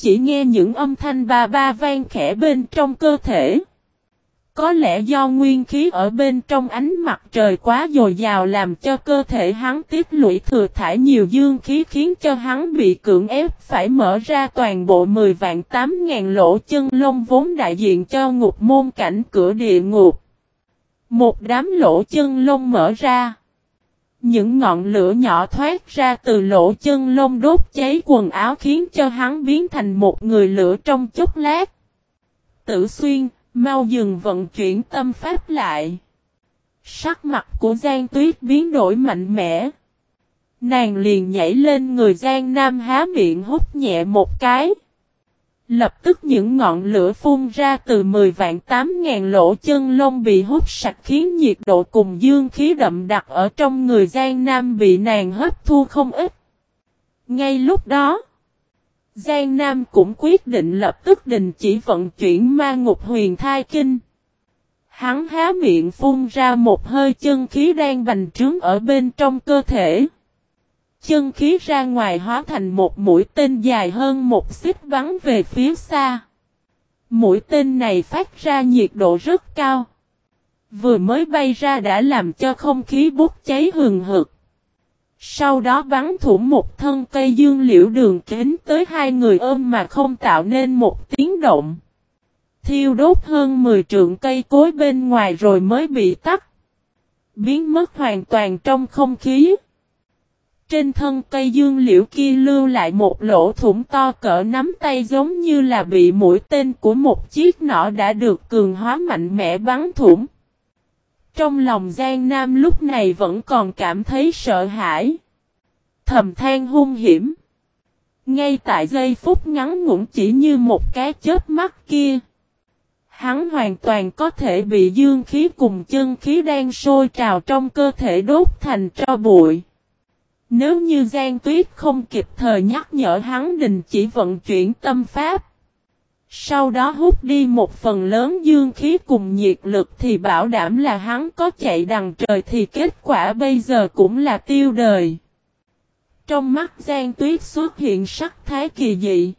Chỉ nghe những âm thanh ba ba vang khẽ bên trong cơ thể. Có lẽ do nguyên khí ở bên trong ánh mặt trời quá dồi dào làm cho cơ thể hắn tiết lũy thừa thải nhiều dương khí khiến cho hắn bị cưỡng ép phải mở ra toàn bộ 10 vạn 8 ngàn lỗ chân lông vốn đại diện cho ngục môn cảnh cửa địa ngục. Một đám lỗ chân lông mở ra. Những ngọn lửa nhỏ thoát ra từ lỗ chân lông đốt cháy quần áo khiến cho hắn biến thành một người lửa trong chốc lát. Tử xuyên, mau dừng vận chuyển tâm pháp lại. Sắc mặt của Giang Tuyết biến đổi mạnh mẽ. Nàng liền nhảy lên người Giang Nam há miệng hút nhẹ một cái. Lập tức những ngọn lửa phun ra từ 10 vạn 8 ngàn lỗ chân lông bị hút sạch khiến nhiệt độ cùng dương khí đậm đặc ở trong người Giang Nam bị nàng hấp thu không ít. Ngay lúc đó, Giang Nam cũng quyết định lập tức đình chỉ vận chuyển ma ngục huyền thai kinh. Hắn há miệng phun ra một hơi chân khí đang bành trướng ở bên trong cơ thể. Chân khí ra ngoài hóa thành một mũi tên dài hơn một xích bắn về phía xa. Mũi tên này phát ra nhiệt độ rất cao. Vừa mới bay ra đã làm cho không khí bốc cháy hừng hực. Sau đó bắn thủng một thân cây dương liễu đường kính tới hai người ôm mà không tạo nên một tiếng động. Thiêu đốt hơn 10 trượng cây cối bên ngoài rồi mới bị tắt. Biến mất hoàn toàn trong không khí. Trên thân cây dương liễu kia lưu lại một lỗ thủng to cỡ nắm tay giống như là bị mũi tên của một chiếc nỏ đã được cường hóa mạnh mẽ bắn thủng. Trong lòng Giang Nam lúc này vẫn còn cảm thấy sợ hãi. Thầm than hung hiểm. Ngay tại giây phút ngắn ngủn chỉ như một cái chớp mắt kia. Hắn hoàn toàn có thể bị dương khí cùng chân khí đang sôi trào trong cơ thể đốt thành tro bụi. Nếu như Giang Tuyết không kịp thời nhắc nhở hắn đình chỉ vận chuyển tâm pháp. Sau đó hút đi một phần lớn dương khí cùng nhiệt lực thì bảo đảm là hắn có chạy đằng trời thì kết quả bây giờ cũng là tiêu đời. Trong mắt Giang Tuyết xuất hiện sắc thái kỳ dị.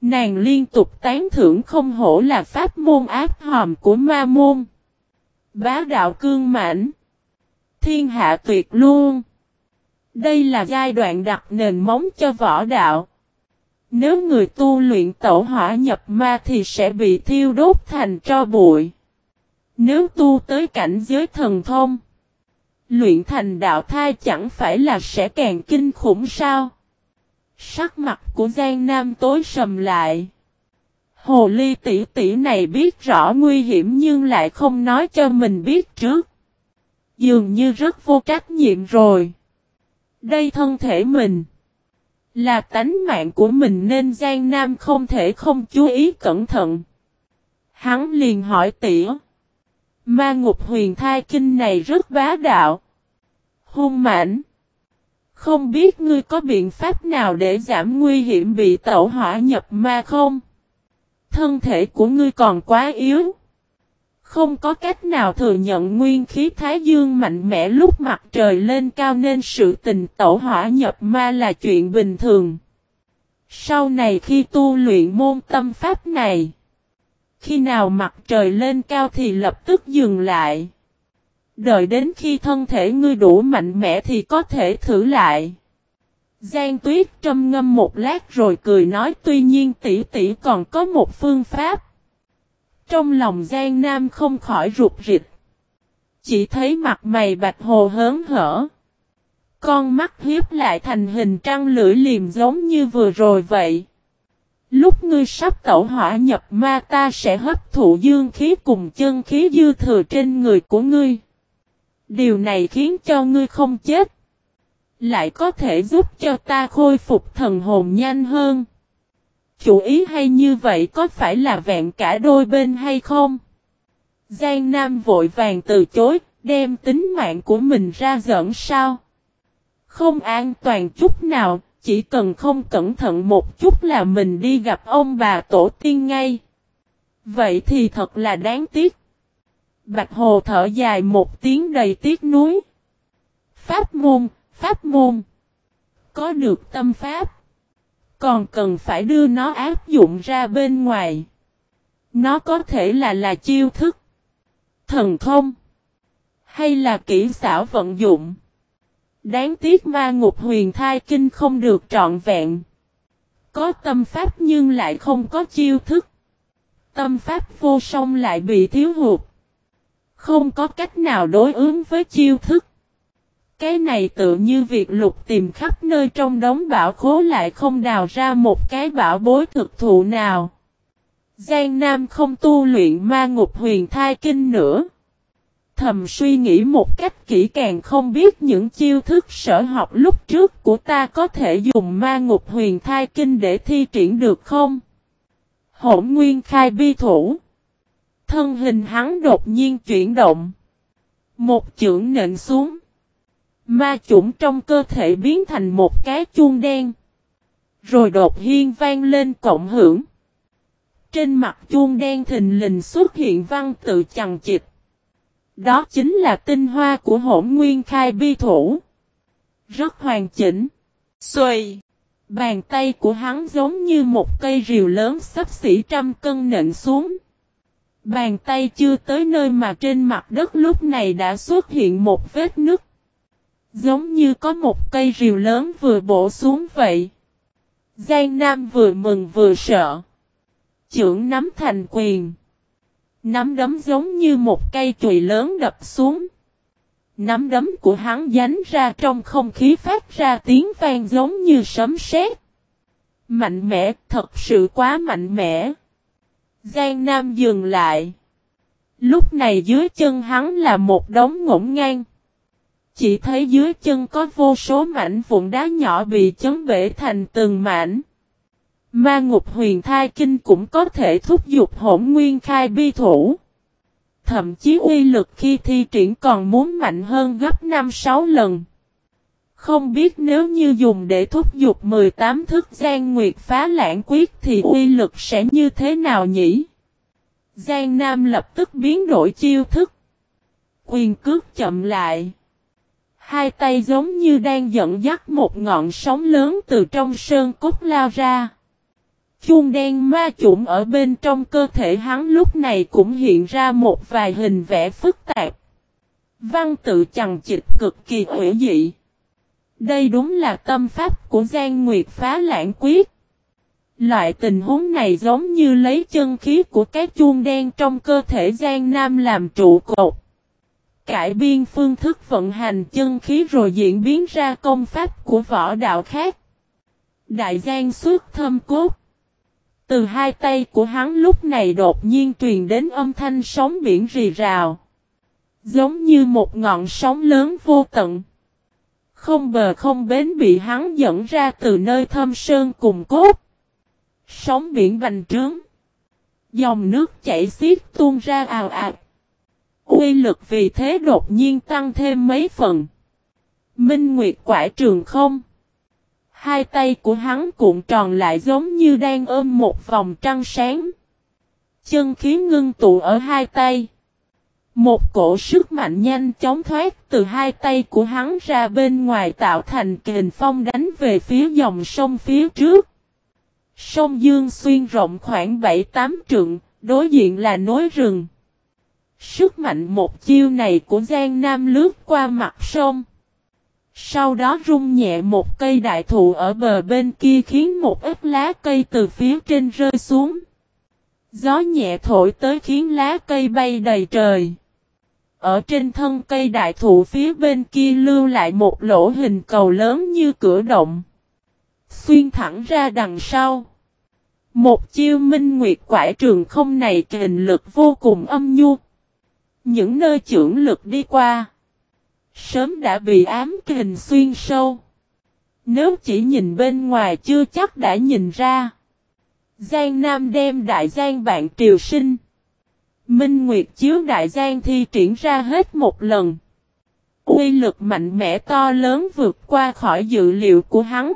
Nàng liên tục tán thưởng không hổ là pháp môn ác hòm của ma môn. Bá đạo cương mãnh. Thiên hạ tuyệt luôn. Đây là giai đoạn đặt nền móng cho võ đạo. Nếu người tu luyện tổ hỏa nhập ma thì sẽ bị thiêu đốt thành tro bụi. Nếu tu tới cảnh giới thần thông, luyện thành đạo thai chẳng phải là sẽ càng kinh khủng sao? Sắc mặt của Giang Nam tối sầm lại. Hồ ly tỷ tỷ này biết rõ nguy hiểm nhưng lại không nói cho mình biết trước. Dường như rất vô trách nhiệm rồi. Đây thân thể mình. Là tánh mạng của mình nên Giang Nam không thể không chú ý cẩn thận. Hắn liền hỏi tỉa. Ma ngục huyền thai kinh này rất bá đạo. Hung mãnh. Không biết ngươi có biện pháp nào để giảm nguy hiểm bị tẩu hỏa nhập ma không? Thân thể của ngươi còn quá yếu. Không có cách nào thừa nhận nguyên khí Thái Dương mạnh mẽ lúc mặt trời lên cao nên sự tình tẩu hỏa nhập ma là chuyện bình thường. Sau này khi tu luyện môn tâm pháp này, khi nào mặt trời lên cao thì lập tức dừng lại. Đợi đến khi thân thể ngươi đủ mạnh mẽ thì có thể thử lại. Giang tuyết trầm ngâm một lát rồi cười nói tuy nhiên tỷ tỷ còn có một phương pháp. Trong lòng Giang Nam không khỏi rụt rịch. Chỉ thấy mặt mày bạch hồ hớn hở. Con mắt hiếp lại thành hình trăng lưỡi liềm giống như vừa rồi vậy. Lúc ngươi sắp tẩu hỏa nhập ma ta sẽ hấp thụ dương khí cùng chân khí dư thừa trên người của ngươi. Điều này khiến cho ngươi không chết. Lại có thể giúp cho ta khôi phục thần hồn nhanh hơn. Chủ ý hay như vậy có phải là vẹn cả đôi bên hay không? Giang Nam vội vàng từ chối, đem tính mạng của mình ra giỡn sao? Không an toàn chút nào, chỉ cần không cẩn thận một chút là mình đi gặp ông bà tổ tiên ngay. Vậy thì thật là đáng tiếc. Bạch Hồ thở dài một tiếng đầy tiếc nuối. Pháp môn, pháp môn. Có được tâm pháp còn cần phải đưa nó áp dụng ra bên ngoài. Nó có thể là là chiêu thức, thần thông, hay là kỹ xảo vận dụng. Đáng tiếc ma ngục huyền thai kinh không được trọn vẹn. Có tâm pháp nhưng lại không có chiêu thức. Tâm pháp vô song lại bị thiếu hụt. Không có cách nào đối ứng với chiêu thức. Cái này tự như việc lục tìm khắp nơi trong đống bảo khố lại không đào ra một cái bảo bối thực thụ nào. Giang Nam không tu luyện ma ngục huyền thai kinh nữa. Thầm suy nghĩ một cách kỹ càng không biết những chiêu thức sở học lúc trước của ta có thể dùng ma ngục huyền thai kinh để thi triển được không? Hổn nguyên khai bi thủ. Thân hình hắn đột nhiên chuyển động. Một chưởng nện xuống. Ma chủng trong cơ thể biến thành một cái chuông đen. Rồi đột hiên vang lên cộng hưởng. Trên mặt chuông đen thình lình xuất hiện văn tự chằng chịch. Đó chính là tinh hoa của hỗn nguyên khai bi thủ. Rất hoàn chỉnh. Xuôi. Bàn tay của hắn giống như một cây rìu lớn sắp xỉ trăm cân nện xuống. Bàn tay chưa tới nơi mà trên mặt đất lúc này đã xuất hiện một vết nứt. Giống như có một cây rìu lớn vừa bổ xuống vậy. Giang Nam vừa mừng vừa sợ. Chưởng nắm thành quyền. Nắm đấm giống như một cây chùy lớn đập xuống. Nắm đấm của hắn dánh ra trong không khí phát ra tiếng vang giống như sấm sét. Mạnh mẽ, thật sự quá mạnh mẽ. Giang Nam dừng lại. Lúc này dưới chân hắn là một đống ngổn ngang. Chỉ thấy dưới chân có vô số mảnh vụn đá nhỏ bị chấn bể thành từng mảnh. Ma ngục huyền thai kinh cũng có thể thúc giục hỗn nguyên khai bi thủ. Thậm chí uy lực khi thi triển còn muốn mạnh hơn gấp 5-6 lần. Không biết nếu như dùng để thúc giục 18 thức gian nguyệt phá lãng quyết thì uy lực sẽ như thế nào nhỉ? Giang Nam lập tức biến đổi chiêu thức. Quyền cước chậm lại. Hai tay giống như đang dẫn dắt một ngọn sóng lớn từ trong sơn cốt lao ra. Chuông đen ma chủng ở bên trong cơ thể hắn lúc này cũng hiện ra một vài hình vẽ phức tạp. Văn tự chằng chịch cực kỳ hữu dị. Đây đúng là tâm pháp của Giang Nguyệt phá lãng quyết. Loại tình huống này giống như lấy chân khí của cái chuông đen trong cơ thể Giang Nam làm trụ cột. Cải biên phương thức vận hành chân khí rồi diễn biến ra công pháp của võ đạo khác. Đại Giang suốt thâm cốt. Từ hai tay của hắn lúc này đột nhiên truyền đến âm thanh sóng biển rì rào. Giống như một ngọn sóng lớn vô tận. Không bờ không bến bị hắn dẫn ra từ nơi thâm sơn cùng cốt. Sóng biển bành trướng. Dòng nước chảy xiết tuôn ra ào ạt quy lực vì thế đột nhiên tăng thêm mấy phần. Minh Nguyệt quải trường không. Hai tay của hắn cuộn tròn lại giống như đang ôm một vòng trăng sáng. Chân khí ngưng tụ ở hai tay. Một cổ sức mạnh nhanh chóng thoát từ hai tay của hắn ra bên ngoài tạo thành kình phong đánh về phía dòng sông phía trước. Sông Dương xuyên rộng khoảng 7-8 trượng, đối diện là nối rừng. Sức mạnh một chiêu này của Giang Nam lướt qua mặt sông. Sau đó rung nhẹ một cây đại thụ ở bờ bên kia khiến một ít lá cây từ phía trên rơi xuống. Gió nhẹ thổi tới khiến lá cây bay đầy trời. Ở trên thân cây đại thụ phía bên kia lưu lại một lỗ hình cầu lớn như cửa động. Xuyên thẳng ra đằng sau. Một chiêu minh nguyệt quải trường không này kình lực vô cùng âm nhu. Những nơi trưởng lực đi qua. Sớm đã bị ám kình xuyên sâu. Nếu chỉ nhìn bên ngoài chưa chắc đã nhìn ra. Giang Nam đem đại giang bạn triều sinh. Minh Nguyệt chiếu đại giang thi triển ra hết một lần. Uy lực mạnh mẽ to lớn vượt qua khỏi dự liệu của hắn.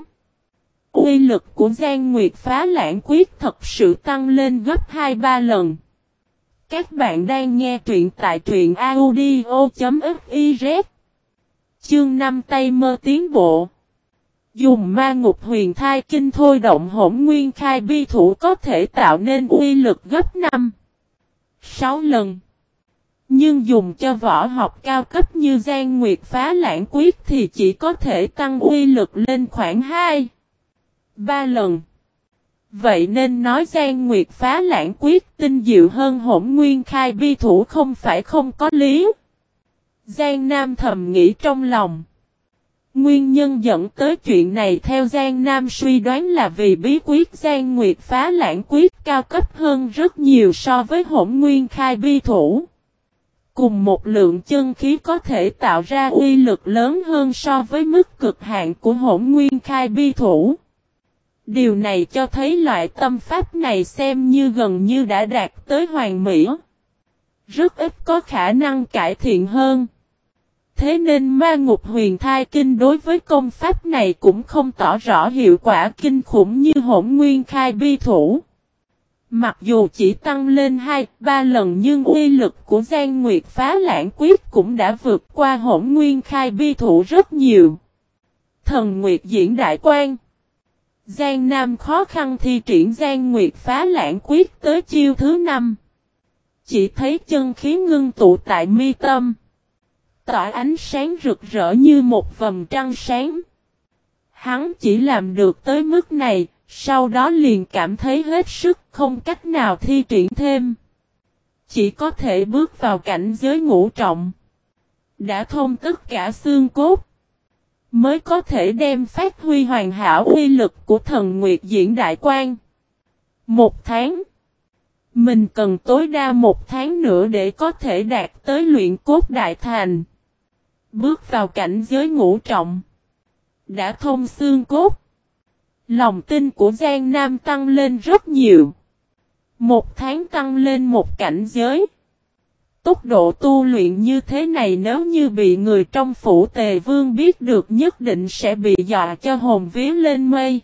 Uy lực của Giang Nguyệt phá lãng quyết thật sự tăng lên gấp 2-3 lần. Các bạn đang nghe truyện tại truyện audio.fiz Chương 5 tay mơ tiến bộ Dùng ma ngục huyền thai kinh thôi động hỗn nguyên khai bi thủ có thể tạo nên uy lực gấp 5. 6 lần. Nhưng dùng cho võ học cao cấp như Giang Nguyệt phá lãng quyết thì chỉ có thể tăng uy lực lên khoảng 2. 3 lần. Vậy nên nói Giang Nguyệt phá lãng quyết tinh diệu hơn hỗn nguyên khai bi thủ không phải không có lý. Giang Nam thầm nghĩ trong lòng. Nguyên nhân dẫn tới chuyện này theo Giang Nam suy đoán là vì bí quyết Giang Nguyệt phá lãng quyết cao cấp hơn rất nhiều so với hỗn nguyên khai bi thủ. Cùng một lượng chân khí có thể tạo ra uy lực lớn hơn so với mức cực hạn của hỗn nguyên khai bi thủ. Điều này cho thấy loại tâm pháp này xem như gần như đã đạt tới hoàn mỹ. Rất ít có khả năng cải thiện hơn. Thế nên ma ngục huyền thai kinh đối với công pháp này cũng không tỏ rõ hiệu quả kinh khủng như hỗn nguyên khai bi thủ. Mặc dù chỉ tăng lên 2-3 lần nhưng uy lực của Giang Nguyệt phá lãng quyết cũng đã vượt qua hỗn nguyên khai bi thủ rất nhiều. Thần Nguyệt diễn đại quan Giang Nam khó khăn thi triển Giang Nguyệt phá lãng quyết tới chiêu thứ năm. Chỉ thấy chân khí ngưng tụ tại mi tâm. Tỏa ánh sáng rực rỡ như một vầng trăng sáng. Hắn chỉ làm được tới mức này, sau đó liền cảm thấy hết sức không cách nào thi triển thêm. Chỉ có thể bước vào cảnh giới ngũ trọng. Đã thông tất cả xương cốt. Mới có thể đem phát huy hoàn hảo uy lực của thần Nguyệt Diễn Đại quan Một tháng. Mình cần tối đa một tháng nữa để có thể đạt tới luyện cốt đại thành. Bước vào cảnh giới ngũ trọng. Đã thông xương cốt. Lòng tin của Giang Nam tăng lên rất nhiều. Một tháng tăng lên một cảnh giới. Tốc độ tu luyện như thế này nếu như bị người trong phủ tề vương biết được nhất định sẽ bị dọa cho hồn vía lên mây.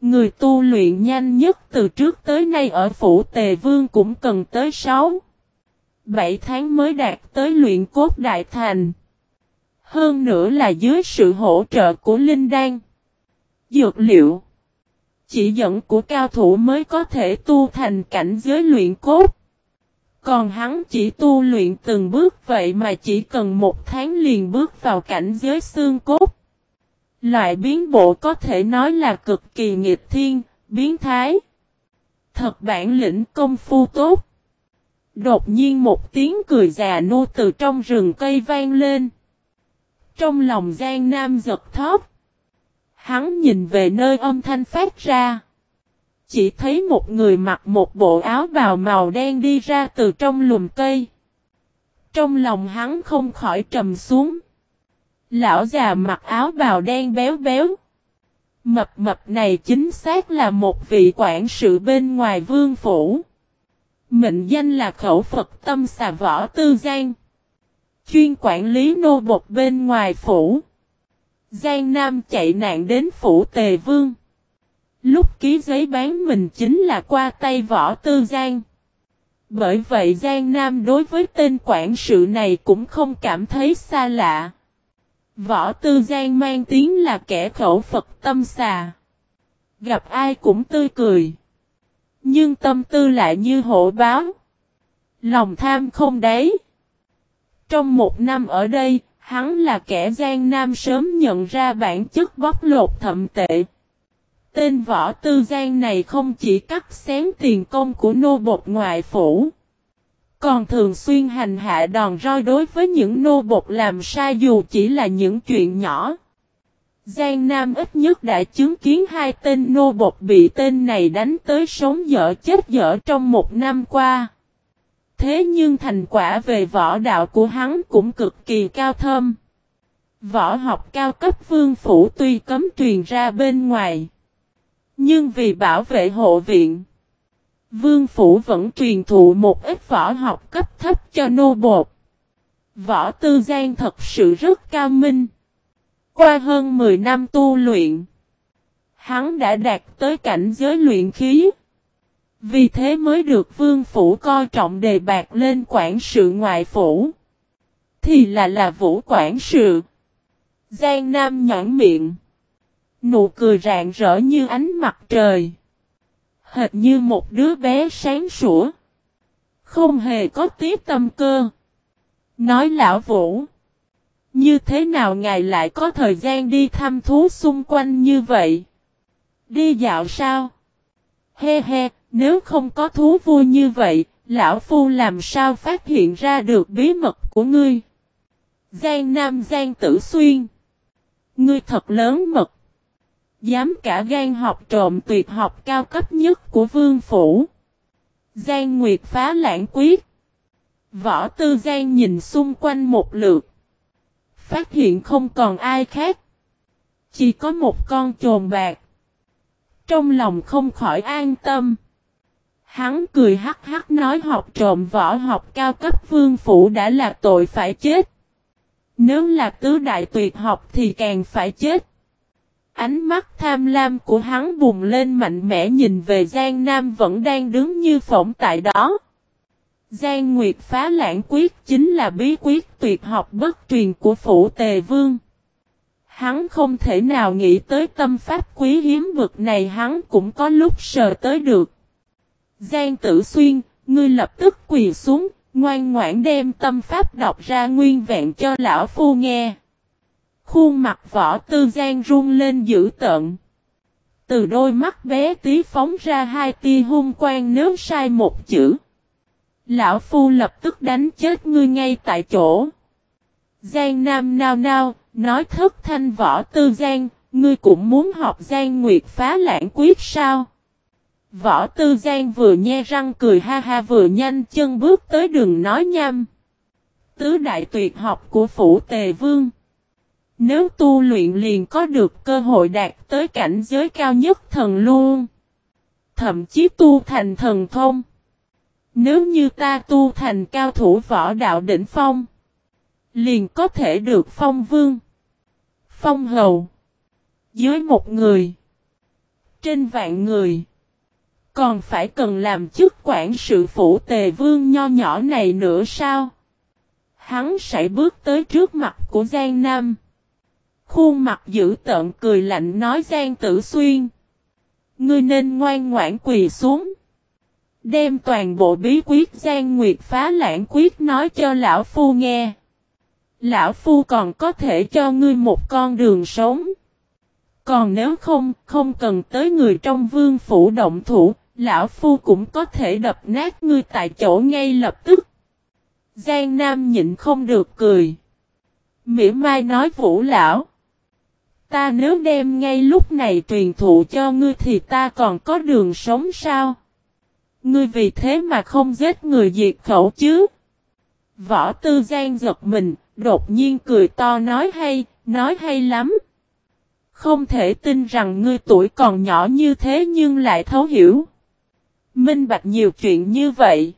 Người tu luyện nhanh nhất từ trước tới nay ở phủ tề vương cũng cần tới 6. 7 tháng mới đạt tới luyện cốt đại thành. Hơn nữa là dưới sự hỗ trợ của Linh Đan. Dược liệu. Chỉ dẫn của cao thủ mới có thể tu thành cảnh giới luyện cốt. Còn hắn chỉ tu luyện từng bước vậy mà chỉ cần một tháng liền bước vào cảnh giới xương cốt. Loại biến bộ có thể nói là cực kỳ nghiệp thiên, biến thái. Thật bản lĩnh công phu tốt. Đột nhiên một tiếng cười già nô từ trong rừng cây vang lên. Trong lòng Giang Nam giật thóp. Hắn nhìn về nơi âm thanh phát ra. Chỉ thấy một người mặc một bộ áo bào màu đen đi ra từ trong lùm cây. Trong lòng hắn không khỏi trầm xuống. Lão già mặc áo bào đen béo béo. Mập mập này chính xác là một vị quản sự bên ngoài vương phủ. Mệnh danh là khẩu Phật tâm xà võ tư giang. Chuyên quản lý nô bột bên ngoài phủ. Giang Nam chạy nạn đến phủ Tề Vương. Lúc ký giấy bán mình chính là qua tay võ tư Giang. Bởi vậy Giang Nam đối với tên quản sự này cũng không cảm thấy xa lạ. Võ tư Giang mang tiếng là kẻ khẩu Phật tâm xà. Gặp ai cũng tươi cười. Nhưng tâm tư lại như hổ báo. Lòng tham không đấy. Trong một năm ở đây, hắn là kẻ gian nam sớm nhận ra bản chất bóc lột thậm tệ. Tên võ tư gian này không chỉ cắt xén tiền công của nô bột ngoại phủ. Còn thường xuyên hành hạ đòn roi đối với những nô bột làm sai dù chỉ là những chuyện nhỏ. Giang Nam ít nhất đã chứng kiến hai tên nô bột bị tên này đánh tới sống dở chết dở trong một năm qua. Thế nhưng thành quả về võ đạo của hắn cũng cực kỳ cao thâm. Võ học cao cấp vương phủ tuy cấm truyền ra bên ngoài. Nhưng vì bảo vệ hộ viện, vương phủ vẫn truyền thụ một ít võ học cấp thấp cho nô bột. Võ tư giang thật sự rất cao minh. Qua hơn 10 năm tu luyện, hắn đã đạt tới cảnh giới luyện khí. Vì thế mới được vương phủ coi trọng đề bạc lên quản sự ngoại phủ. Thì là là vũ quản sự. Giang Nam nhãn miệng. Nụ cười rạng rỡ như ánh mặt trời. Hệt như một đứa bé sáng sủa. Không hề có tí tâm cơ. Nói lão Vũ. Như thế nào ngài lại có thời gian đi thăm thú xung quanh như vậy? Đi dạo sao? He he, nếu không có thú vui như vậy, lão phu làm sao phát hiện ra được bí mật của ngươi? Giang Nam Giang Tử Xuyên. Ngươi thật lớn mật. Dám cả gan học trộm tuyệt học cao cấp nhất của vương phủ. Giang Nguyệt phá lãng quyết. Võ Tư Giang nhìn xung quanh một lượt. Phát hiện không còn ai khác. Chỉ có một con trồn bạc. Trong lòng không khỏi an tâm. Hắn cười hắc hắc nói học trộm võ học cao cấp vương phủ đã là tội phải chết. Nếu là tứ đại tuyệt học thì càng phải chết. Ánh mắt tham lam của hắn bùng lên mạnh mẽ nhìn về Giang Nam vẫn đang đứng như phỏng tại đó. Giang Nguyệt phá lãng quyết chính là bí quyết tuyệt học bất truyền của phủ tề vương. Hắn không thể nào nghĩ tới tâm pháp quý hiếm vực này hắn cũng có lúc sờ tới được. Giang tử xuyên, ngươi lập tức quỳ xuống, ngoan ngoãn đem tâm pháp đọc ra nguyên vẹn cho lão phu nghe. Khuôn mặt võ tư gian run lên dữ tợn. Từ đôi mắt bé tí phóng ra hai tia hung quang nếu sai một chữ. Lão Phu lập tức đánh chết ngươi ngay tại chỗ. Giang Nam nao nao, nói thất thanh võ tư Giang, ngươi cũng muốn học Giang Nguyệt phá lãng quyết sao? Võ tư Giang vừa nhe răng cười ha ha vừa nhanh chân bước tới đường nói nhăm. Tứ đại tuyệt học của phủ tề vương. Nếu tu luyện liền có được cơ hội đạt tới cảnh giới cao nhất thần luôn. Thậm chí tu thành thần thông. Nếu như ta tu thành cao thủ võ đạo đỉnh phong. Liền có thể được phong vương. Phong hầu. Dưới một người. Trên vạn người. Còn phải cần làm chức quản sự phủ tề vương nho nhỏ này nữa sao? Hắn sẽ bước tới trước mặt của Giang Nam. Khuôn mặt dữ tợn cười lạnh nói Giang Tử Xuyên. Ngươi nên ngoan ngoãn quỳ xuống. Đem toàn bộ bí quyết Giang Nguyệt phá lãng quyết nói cho Lão Phu nghe. Lão Phu còn có thể cho ngươi một con đường sống. Còn nếu không, không cần tới người trong vương phủ động thủ, Lão Phu cũng có thể đập nát ngươi tại chỗ ngay lập tức. Giang Nam nhịn không được cười. Mỉa mai nói Vũ Lão. Ta nếu đem ngay lúc này truyền thụ cho ngươi thì ta còn có đường sống sao? Ngươi vì thế mà không giết người diệt khẩu chứ? Võ Tư Giang giật mình, đột nhiên cười to nói hay, nói hay lắm. Không thể tin rằng ngươi tuổi còn nhỏ như thế nhưng lại thấu hiểu. Minh bạch nhiều chuyện như vậy.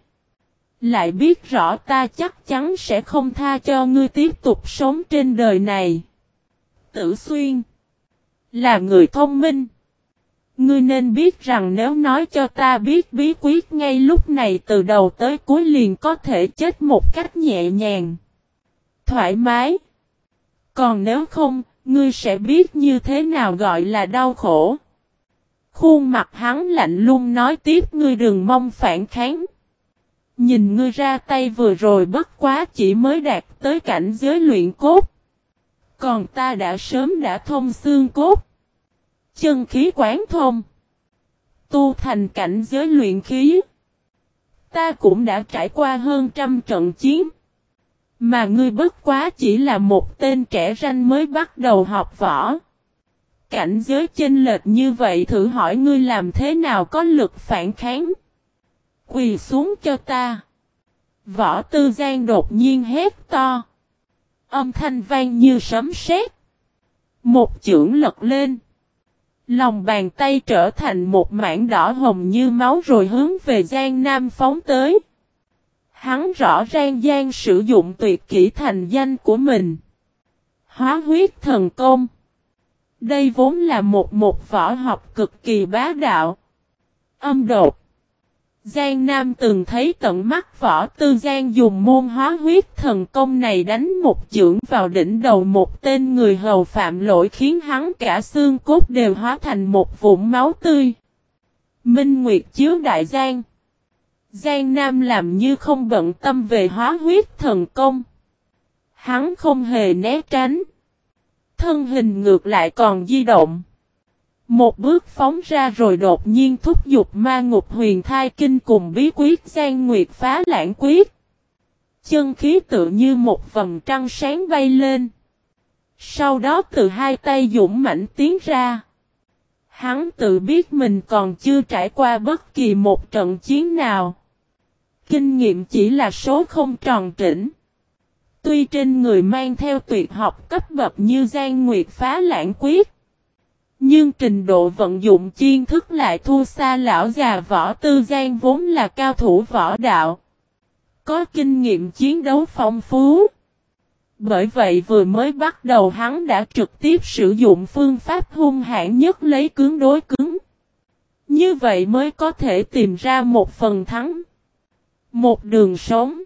Lại biết rõ ta chắc chắn sẽ không tha cho ngươi tiếp tục sống trên đời này. Tử Xuyên Là người thông minh. Ngươi nên biết rằng nếu nói cho ta biết bí quyết ngay lúc này từ đầu tới cuối liền có thể chết một cách nhẹ nhàng. Thoải mái. Còn nếu không, ngươi sẽ biết như thế nào gọi là đau khổ. Khuôn mặt hắn lạnh lùng nói tiếp ngươi đừng mong phản kháng. Nhìn ngươi ra tay vừa rồi bất quá chỉ mới đạt tới cảnh giới luyện cốt. Còn ta đã sớm đã thông xương cốt. Chân khí quán thông. Tu thành cảnh giới luyện khí. Ta cũng đã trải qua hơn trăm trận chiến. Mà ngươi bất quá chỉ là một tên trẻ ranh mới bắt đầu học võ. Cảnh giới chênh lệch như vậy thử hỏi ngươi làm thế nào có lực phản kháng. Quỳ xuống cho ta. Võ tư gian đột nhiên hét to. Âm thanh vang như sấm sét. Một chưởng lật lên. Lòng bàn tay trở thành một mảng đỏ hồng như máu rồi hướng về Giang Nam phóng tới. Hắn rõ ràng Giang sử dụng tuyệt kỹ thành danh của mình. Hóa huyết thần công. Đây vốn là một một võ học cực kỳ bá đạo. Âm đột. Giang Nam từng thấy tận mắt võ tư Giang dùng môn hóa huyết thần công này đánh một chưởng vào đỉnh đầu một tên người hầu phạm lỗi khiến hắn cả xương cốt đều hóa thành một vũng máu tươi. Minh Nguyệt chiếu đại Giang Giang Nam làm như không bận tâm về hóa huyết thần công. Hắn không hề né tránh. Thân hình ngược lại còn di động. Một bước phóng ra rồi đột nhiên thúc giục ma ngục huyền thai kinh cùng bí quyết gian nguyệt phá lãng quyết. Chân khí tự như một vầng trăng sáng bay lên. Sau đó từ hai tay dũng mãnh tiến ra. Hắn tự biết mình còn chưa trải qua bất kỳ một trận chiến nào. Kinh nghiệm chỉ là số không tròn trĩnh. Tuy trên người mang theo tuyệt học cấp bậc như gian nguyệt phá lãng quyết. Nhưng trình độ vận dụng chiên thức lại thua xa lão già võ tư gian vốn là cao thủ võ đạo. Có kinh nghiệm chiến đấu phong phú. Bởi vậy vừa mới bắt đầu hắn đã trực tiếp sử dụng phương pháp hung hãn nhất lấy cứng đối cứng. Như vậy mới có thể tìm ra một phần thắng. Một đường sống.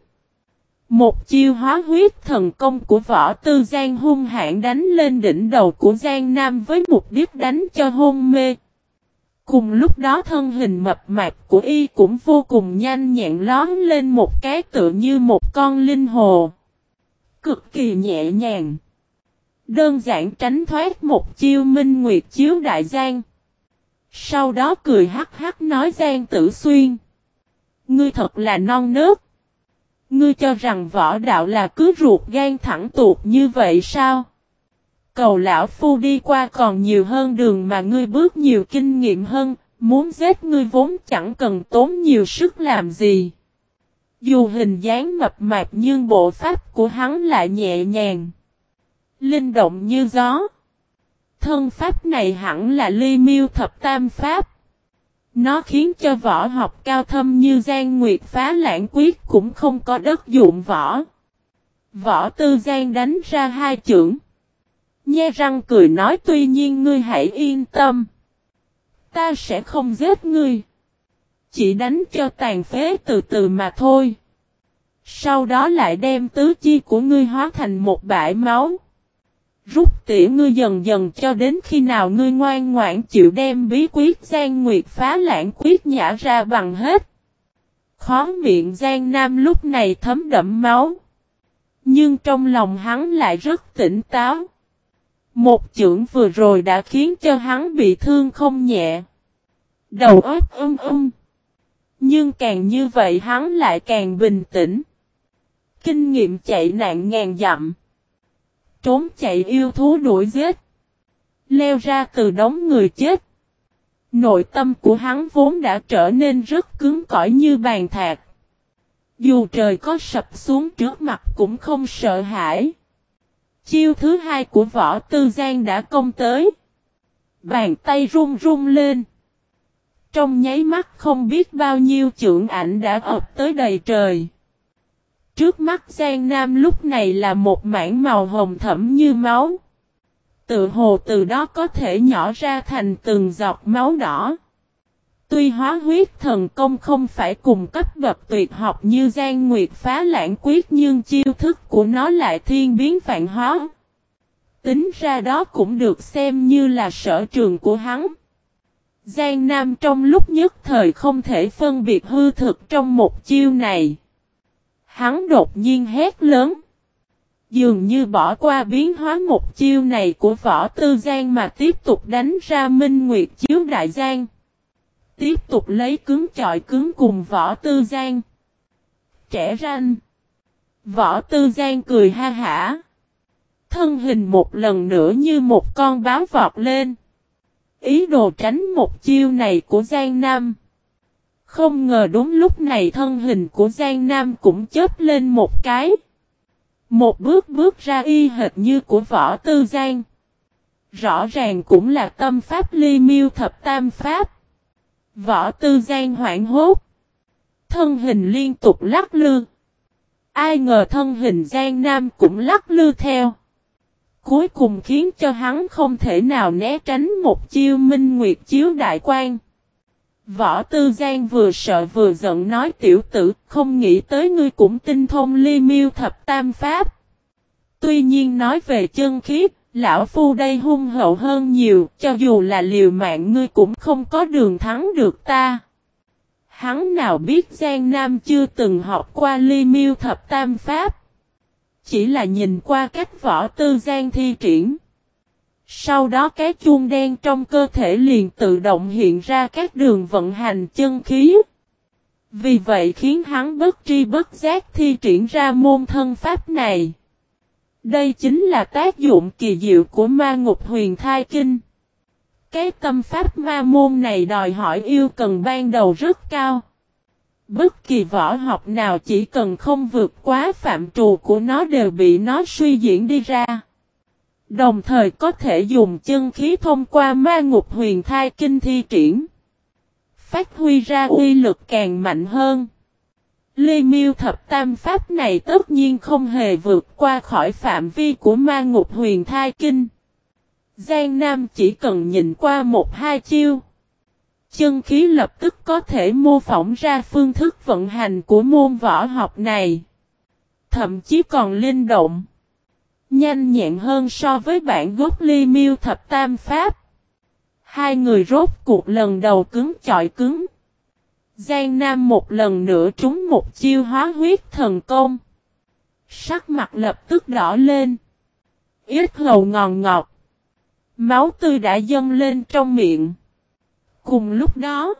Một chiêu hóa huyết thần công của võ tư Giang hung hãn đánh lên đỉnh đầu của Giang Nam với mục đích đánh cho hôn mê. Cùng lúc đó thân hình mập mạp của y cũng vô cùng nhanh nhẹn lón lên một cái tự như một con linh hồ. Cực kỳ nhẹ nhàng. Đơn giản tránh thoát một chiêu minh nguyệt chiếu đại giang. Sau đó cười hắc hắc nói Giang Tử Xuyên. Ngươi thật là non nớt. Ngươi cho rằng võ đạo là cứ ruột gan thẳng tuột như vậy sao? Cầu lão phu đi qua còn nhiều hơn đường mà ngươi bước nhiều kinh nghiệm hơn, muốn giết ngươi vốn chẳng cần tốn nhiều sức làm gì. Dù hình dáng mập mạp nhưng bộ pháp của hắn lại nhẹ nhàng. Linh động như gió. Thân pháp này hẳn là ly miêu thập tam pháp. Nó khiến cho võ học cao thâm như Giang Nguyệt phá lãng quyết cũng không có đất dụng võ. Võ tư Giang đánh ra hai chưởng. Nhe răng cười nói tuy nhiên ngươi hãy yên tâm. Ta sẽ không giết ngươi. Chỉ đánh cho tàn phế từ từ mà thôi. Sau đó lại đem tứ chi của ngươi hóa thành một bãi máu. Rút tỉa ngươi dần dần cho đến khi nào ngươi ngoan ngoãn chịu đem bí quyết Giang Nguyệt phá lãng quyết nhả ra bằng hết. Khó miệng Giang Nam lúc này thấm đẫm máu. Nhưng trong lòng hắn lại rất tỉnh táo. Một chưởng vừa rồi đã khiến cho hắn bị thương không nhẹ. Đầu óc um um. Nhưng càng như vậy hắn lại càng bình tĩnh. Kinh nghiệm chạy nạn ngàn dặm. Trốn chạy yêu thú đuổi giết. Leo ra từ đống người chết. Nội tâm của hắn vốn đã trở nên rất cứng cỏi như bàn thạc. Dù trời có sập xuống trước mặt cũng không sợ hãi. Chiêu thứ hai của võ tư giang đã công tới. Bàn tay run run lên. Trong nháy mắt không biết bao nhiêu trưởng ảnh đã ập tới đầy trời. Trước mắt Giang Nam lúc này là một mảng màu hồng thẫm như máu. Tự hồ từ đó có thể nhỏ ra thành từng giọt máu đỏ. Tuy hóa huyết thần công không phải cùng cấp bậc tuyệt học như Giang Nguyệt phá lãng quyết nhưng chiêu thức của nó lại thiên biến vạn hóa. Tính ra đó cũng được xem như là sở trường của hắn. Giang Nam trong lúc nhất thời không thể phân biệt hư thực trong một chiêu này. Hắn đột nhiên hét lớn. Dường như bỏ qua biến hóa một chiêu này của võ tư giang mà tiếp tục đánh ra minh nguyệt chiếu đại giang. Tiếp tục lấy cứng chọi cứng cùng võ tư giang. Trẻ ranh. Võ tư giang cười ha hả. Thân hình một lần nữa như một con báo vọt lên. Ý đồ tránh một chiêu này của Giang Nam. Không ngờ đúng lúc này thân hình của Giang Nam cũng chớp lên một cái. Một bước bước ra y hệt như của võ tư Giang. Rõ ràng cũng là tâm pháp ly miêu thập tam pháp. Võ tư Giang hoảng hốt. Thân hình liên tục lắc lư. Ai ngờ thân hình Giang Nam cũng lắc lư theo. Cuối cùng khiến cho hắn không thể nào né tránh một chiêu minh nguyệt chiếu đại quan. Võ Tư Giang vừa sợ vừa giận nói tiểu tử, không nghĩ tới ngươi cũng tinh thông ly miêu thập tam pháp. Tuy nhiên nói về chân khí, lão phu đây hung hậu hơn nhiều, cho dù là liều mạng ngươi cũng không có đường thắng được ta. Hắn nào biết Giang Nam chưa từng học qua ly miêu thập tam pháp. Chỉ là nhìn qua cách võ tư Giang thi triển. Sau đó cái chuông đen trong cơ thể liền tự động hiện ra các đường vận hành chân khí. Vì vậy khiến hắn bất tri bất giác thi triển ra môn thân pháp này. Đây chính là tác dụng kỳ diệu của ma ngục huyền thai kinh. Cái tâm pháp ma môn này đòi hỏi yêu cần ban đầu rất cao. Bất kỳ võ học nào chỉ cần không vượt quá phạm trù của nó đều bị nó suy diễn đi ra. Đồng thời có thể dùng chân khí thông qua ma ngục huyền thai kinh thi triển. Phát huy ra uy lực càng mạnh hơn. Lê Miêu thập tam pháp này tất nhiên không hề vượt qua khỏi phạm vi của ma ngục huyền thai kinh. Giang Nam chỉ cần nhìn qua một hai chiêu. Chân khí lập tức có thể mô phỏng ra phương thức vận hành của môn võ học này. Thậm chí còn linh động. Nhanh nhẹn hơn so với bản gốc ly miêu thập tam pháp. Hai người rốt cuộc lần đầu cứng chọi cứng. Giang Nam một lần nữa trúng một chiêu hóa huyết thần công. Sắc mặt lập tức đỏ lên. Ít hầu ngòn ngọt. Máu tươi đã dâng lên trong miệng. Cùng lúc đó,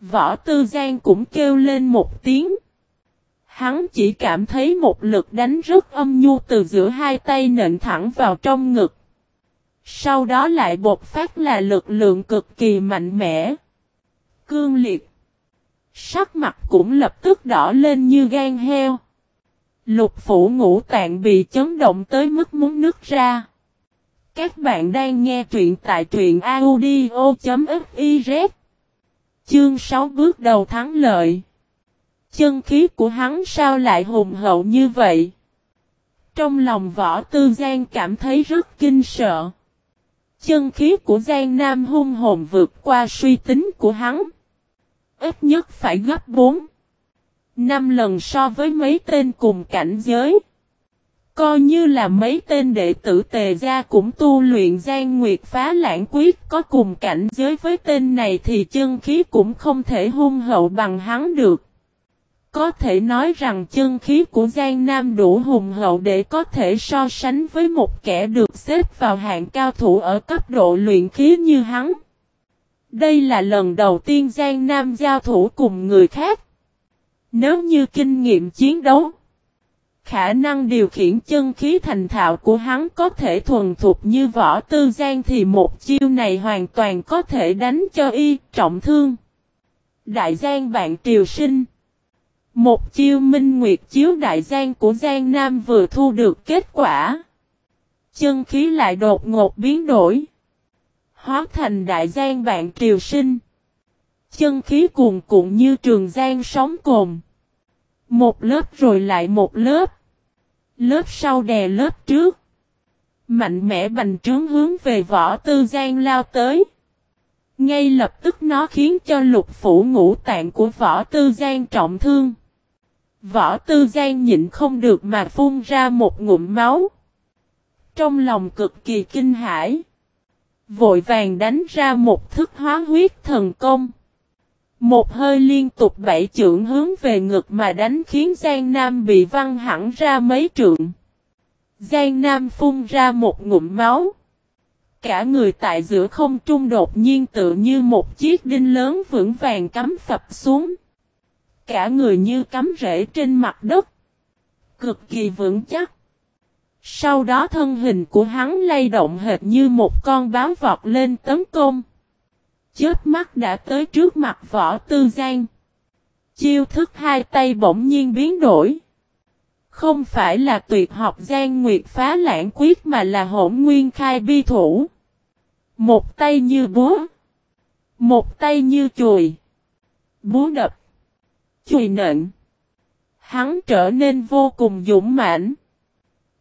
võ tư Giang cũng kêu lên một tiếng. Hắn chỉ cảm thấy một lực đánh rất âm nhu từ giữa hai tay nện thẳng vào trong ngực. Sau đó lại bột phát là lực lượng cực kỳ mạnh mẽ. Cương liệt. Sắc mặt cũng lập tức đỏ lên như gan heo. Lục phủ ngũ tạng bị chấn động tới mức muốn nứt ra. Các bạn đang nghe truyện tại truyện audio.fif Chương 6 bước đầu thắng lợi Chân khí của hắn sao lại hùng hậu như vậy? Trong lòng võ tư Giang cảm thấy rất kinh sợ. Chân khí của Giang Nam hung hồn vượt qua suy tính của hắn. Ít nhất phải gấp 4. 5 lần so với mấy tên cùng cảnh giới. Coi như là mấy tên đệ tử tề gia cũng tu luyện gian nguyệt phá lãng quyết có cùng cảnh giới với tên này thì chân khí cũng không thể hung hậu bằng hắn được. Có thể nói rằng chân khí của Giang Nam đủ hùng hậu để có thể so sánh với một kẻ được xếp vào hạng cao thủ ở cấp độ luyện khí như hắn. Đây là lần đầu tiên Giang Nam giao thủ cùng người khác. Nếu như kinh nghiệm chiến đấu, khả năng điều khiển chân khí thành thạo của hắn có thể thuần thục như võ tư Giang thì một chiêu này hoàn toàn có thể đánh cho y trọng thương. Đại Giang bạn triều sinh một chiêu minh nguyệt chiếu đại giang của Giang Nam vừa thu được kết quả. Chân khí lại đột ngột biến đổi. Hóa thành đại giang bạn triều sinh. Chân khí cuồn cuộn như trường giang sóng cồn. Một lớp rồi lại một lớp. Lớp sau đè lớp trước. Mạnh mẽ bành trướng hướng về võ tư giang lao tới. Ngay lập tức nó khiến cho lục phủ ngũ tạng của võ tư giang trọng thương. Võ tư gian nhịn không được mà phun ra một ngụm máu. Trong lòng cực kỳ kinh hãi. Vội vàng đánh ra một thức hóa huyết thần công. Một hơi liên tục bảy trưởng hướng về ngực mà đánh khiến Giang Nam bị văng hẳn ra mấy trượng. Giang Nam phun ra một ngụm máu. Cả người tại giữa không trung đột nhiên tự như một chiếc đinh lớn vững vàng cắm phập xuống cả người như cắm rễ trên mặt đất. Cực kỳ vững chắc. Sau đó thân hình của hắn lay động hệt như một con báo vọt lên tấn công. Chết mắt đã tới trước mặt võ tư gian. Chiêu thức hai tay bỗng nhiên biến đổi. Không phải là tuyệt học gian nguyệt phá lãng quyết mà là hỗn nguyên khai bi thủ. Một tay như búa. Một tay như chùi. Búa đập chùy nện. Hắn trở nên vô cùng dũng mãnh.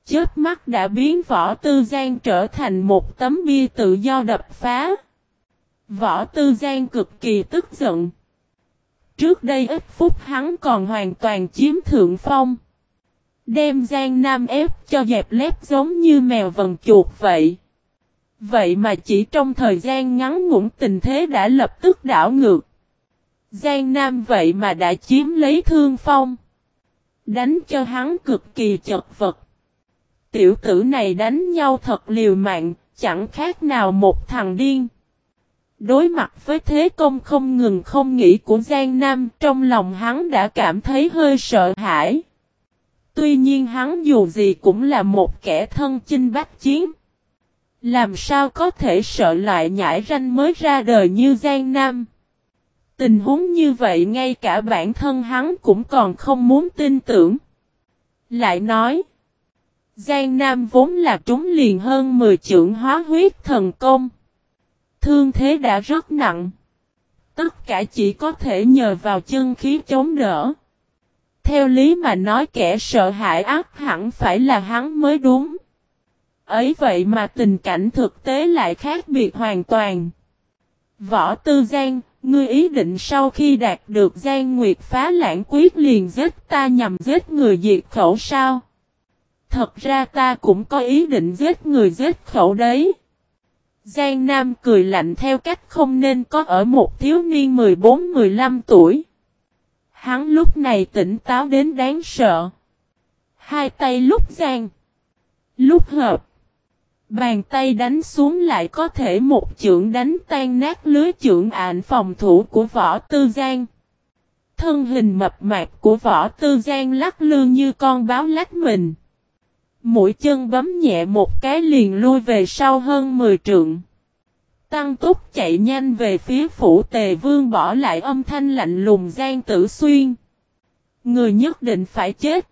Chớp mắt đã biến võ tư gian trở thành một tấm bia tự do đập phá. Võ Tư Giang cực kỳ tức giận. Trước đây ít phút hắn còn hoàn toàn chiếm thượng phong. Đem Giang Nam ép cho dẹp lép giống như mèo vần chuột vậy. Vậy mà chỉ trong thời gian ngắn ngủn tình thế đã lập tức đảo ngược. Giang Nam vậy mà đã chiếm lấy thương phong. Đánh cho hắn cực kỳ chật vật. Tiểu tử này đánh nhau thật liều mạng, chẳng khác nào một thằng điên. Đối mặt với thế công không ngừng không nghĩ của Giang Nam, trong lòng hắn đã cảm thấy hơi sợ hãi. Tuy nhiên hắn dù gì cũng là một kẻ thân chinh bách chiến. Làm sao có thể sợ lại nhãi ranh mới ra đời như Giang Nam. Tình huống như vậy ngay cả bản thân hắn cũng còn không muốn tin tưởng. Lại nói. Giang Nam vốn là trúng liền hơn 10 trưởng hóa huyết thần công. Thương thế đã rất nặng. Tất cả chỉ có thể nhờ vào chân khí chống đỡ. Theo lý mà nói kẻ sợ hãi ác hẳn phải là hắn mới đúng. Ấy vậy mà tình cảnh thực tế lại khác biệt hoàn toàn. Võ Tư Giang, ngươi ý định sau khi đạt được Giang Nguyệt phá lãng quyết liền giết ta nhằm giết người diệt khẩu sao? Thật ra ta cũng có ý định giết người giết khẩu đấy. Giang Nam cười lạnh theo cách không nên có ở một thiếu niên 14-15 tuổi. Hắn lúc này tỉnh táo đến đáng sợ. Hai tay lúc giang. Lúc hợp. Bàn tay đánh xuống lại có thể một chưởng đánh tan nát lưới chưởng ạn phòng thủ của võ tư giang. Thân hình mập mạp của võ tư giang lắc lư như con báo lách mình. Mũi chân bấm nhẹ một cái liền lui về sau hơn 10 trượng. Tăng túc chạy nhanh về phía phủ tề vương bỏ lại âm thanh lạnh lùng gian tử xuyên. Người nhất định phải chết.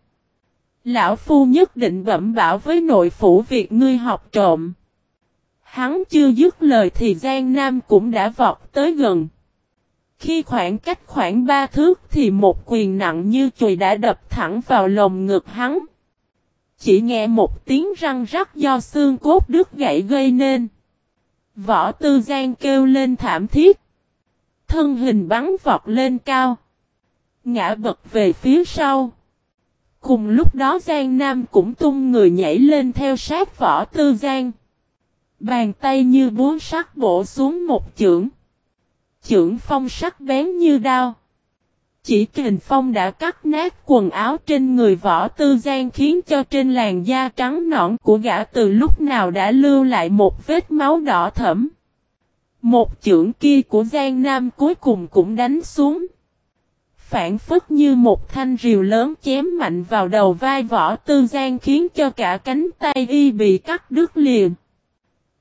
Lão phu nhất định bẩm bảo với nội phủ việc ngươi học trộm. Hắn chưa dứt lời thì Giang Nam cũng đã vọt tới gần. Khi khoảng cách khoảng ba thước thì một quyền nặng như chùy đã đập thẳng vào lồng ngực hắn. Chỉ nghe một tiếng răng rắc do xương cốt đứt gãy gây nên. Võ Tư Giang kêu lên thảm thiết. Thân hình bắn vọt lên cao. Ngã bật về phía sau. Cùng lúc đó Giang Nam cũng tung người nhảy lên theo sát Võ Tư Giang. Bàn tay như búa sắt bổ xuống một chưởng. Chưởng phong sắc bén như đao. Chỉ kình phong đã cắt nát quần áo trên người võ tư Giang khiến cho trên làn da trắng nõn của gã từ lúc nào đã lưu lại một vết máu đỏ thẫm. Một chưởng kia của Giang Nam cuối cùng cũng đánh xuống. Phản phất như một thanh rìu lớn chém mạnh vào đầu vai võ tư gian khiến cho cả cánh tay y bị cắt đứt liền.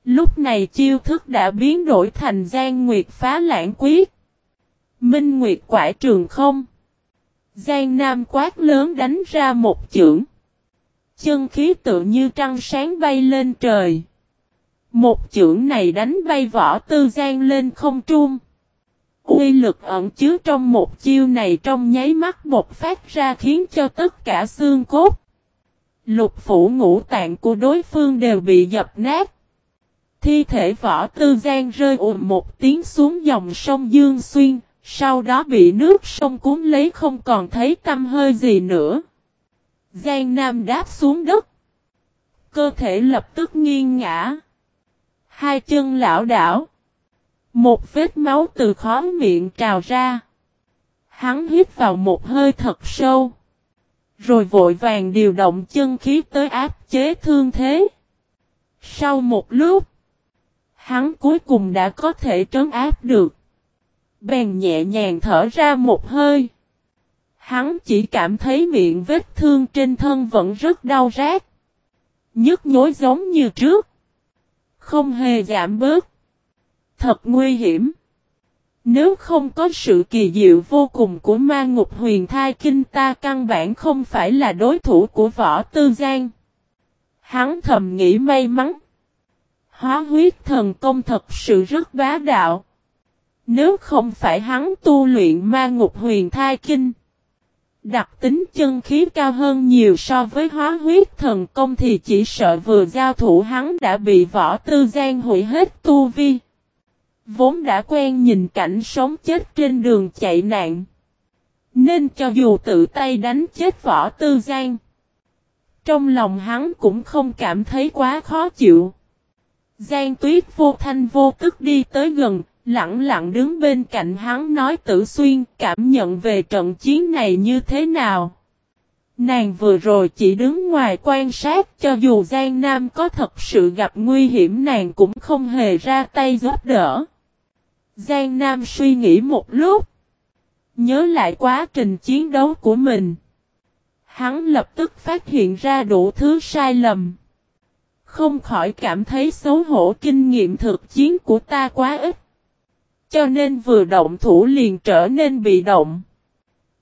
Lúc này chiêu thức đã biến đổi thành Giang Nguyệt phá lãng quyết. Minh Nguyệt quải trường không. Giang Nam quát lớn đánh ra một chưởng. Chân khí tự như trăng sáng bay lên trời. Một chưởng này đánh bay võ tư Giang lên không trung. Uy lực ẩn chứa trong một chiêu này trong nháy mắt bột phát ra khiến cho tất cả xương cốt. Lục phủ ngũ tạng của đối phương đều bị dập nát. Thi thể võ tư gian rơi ùm một tiếng xuống dòng sông Dương Xuyên, sau đó bị nước sông cuốn lấy không còn thấy tâm hơi gì nữa. Giang Nam đáp xuống đất. Cơ thể lập tức nghiêng ngã. Hai chân lão đảo. Một vết máu từ khó miệng trào ra. Hắn hít vào một hơi thật sâu. Rồi vội vàng điều động chân khí tới áp chế thương thế. Sau một lúc. Hắn cuối cùng đã có thể trấn áp được bèn nhẹ nhàng thở ra một hơi. Hắn chỉ cảm thấy miệng vết thương trên thân vẫn rất đau rát. Nhức nhối giống như trước. Không hề giảm bớt. Thật nguy hiểm. Nếu không có sự kỳ diệu vô cùng của ma ngục huyền thai kinh ta căn bản không phải là đối thủ của võ tư giang. Hắn thầm nghĩ may mắn. Hóa huyết thần công thật sự rất bá đạo. Nếu không phải hắn tu luyện ma ngục huyền thai kinh. Đặc tính chân khí cao hơn nhiều so với hóa huyết thần công thì chỉ sợ vừa giao thủ hắn đã bị võ tư gian hủy hết tu vi. Vốn đã quen nhìn cảnh sống chết trên đường chạy nạn. Nên cho dù tự tay đánh chết võ tư giang. Trong lòng hắn cũng không cảm thấy quá khó chịu. Giang tuyết vô thanh vô tức đi tới gần, lặng lặng đứng bên cạnh hắn nói tử xuyên cảm nhận về trận chiến này như thế nào. Nàng vừa rồi chỉ đứng ngoài quan sát cho dù Giang Nam có thật sự gặp nguy hiểm nàng cũng không hề ra tay giúp đỡ. Giang Nam suy nghĩ một lúc. Nhớ lại quá trình chiến đấu của mình. Hắn lập tức phát hiện ra đủ thứ sai lầm. Không khỏi cảm thấy xấu hổ, kinh nghiệm thực chiến của ta quá ít. Cho nên vừa động thủ liền trở nên bị động.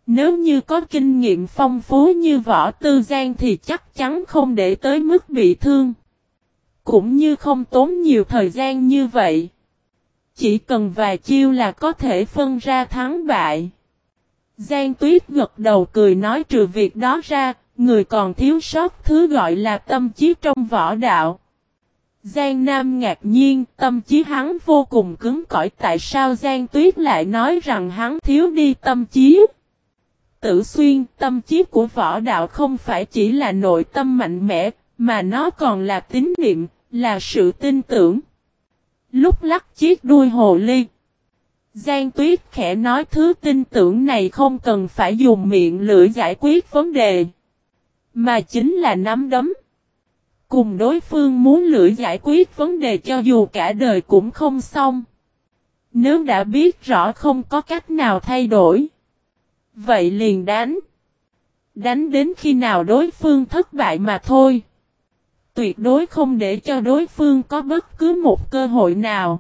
Nếu như có kinh nghiệm phong phú như võ tư gian thì chắc chắn không để tới mức bị thương. Cũng như không tốn nhiều thời gian như vậy. Chỉ cần vài chiêu là có thể phân ra thắng bại. Giang Tuyết gật đầu cười nói trừ việc đó ra, người còn thiếu sót thứ gọi là tâm trí trong võ đạo. Giang Nam ngạc nhiên, tâm trí hắn vô cùng cứng cỏi tại sao Giang Tuyết lại nói rằng hắn thiếu đi tâm trí. Tử xuyên, tâm trí của võ đạo không phải chỉ là nội tâm mạnh mẽ, mà nó còn là tín niệm, là sự tin tưởng. Lúc lắc chiếc đuôi hồ ly. Giang Tuyết khẽ nói thứ tin tưởng này không cần phải dùng miệng lưỡi giải quyết vấn đề. Mà chính là nắm đấm. Cùng đối phương muốn lưỡi giải quyết vấn đề cho dù cả đời cũng không xong. Nếu đã biết rõ không có cách nào thay đổi. Vậy liền đánh. Đánh đến khi nào đối phương thất bại mà thôi. Tuyệt đối không để cho đối phương có bất cứ một cơ hội nào.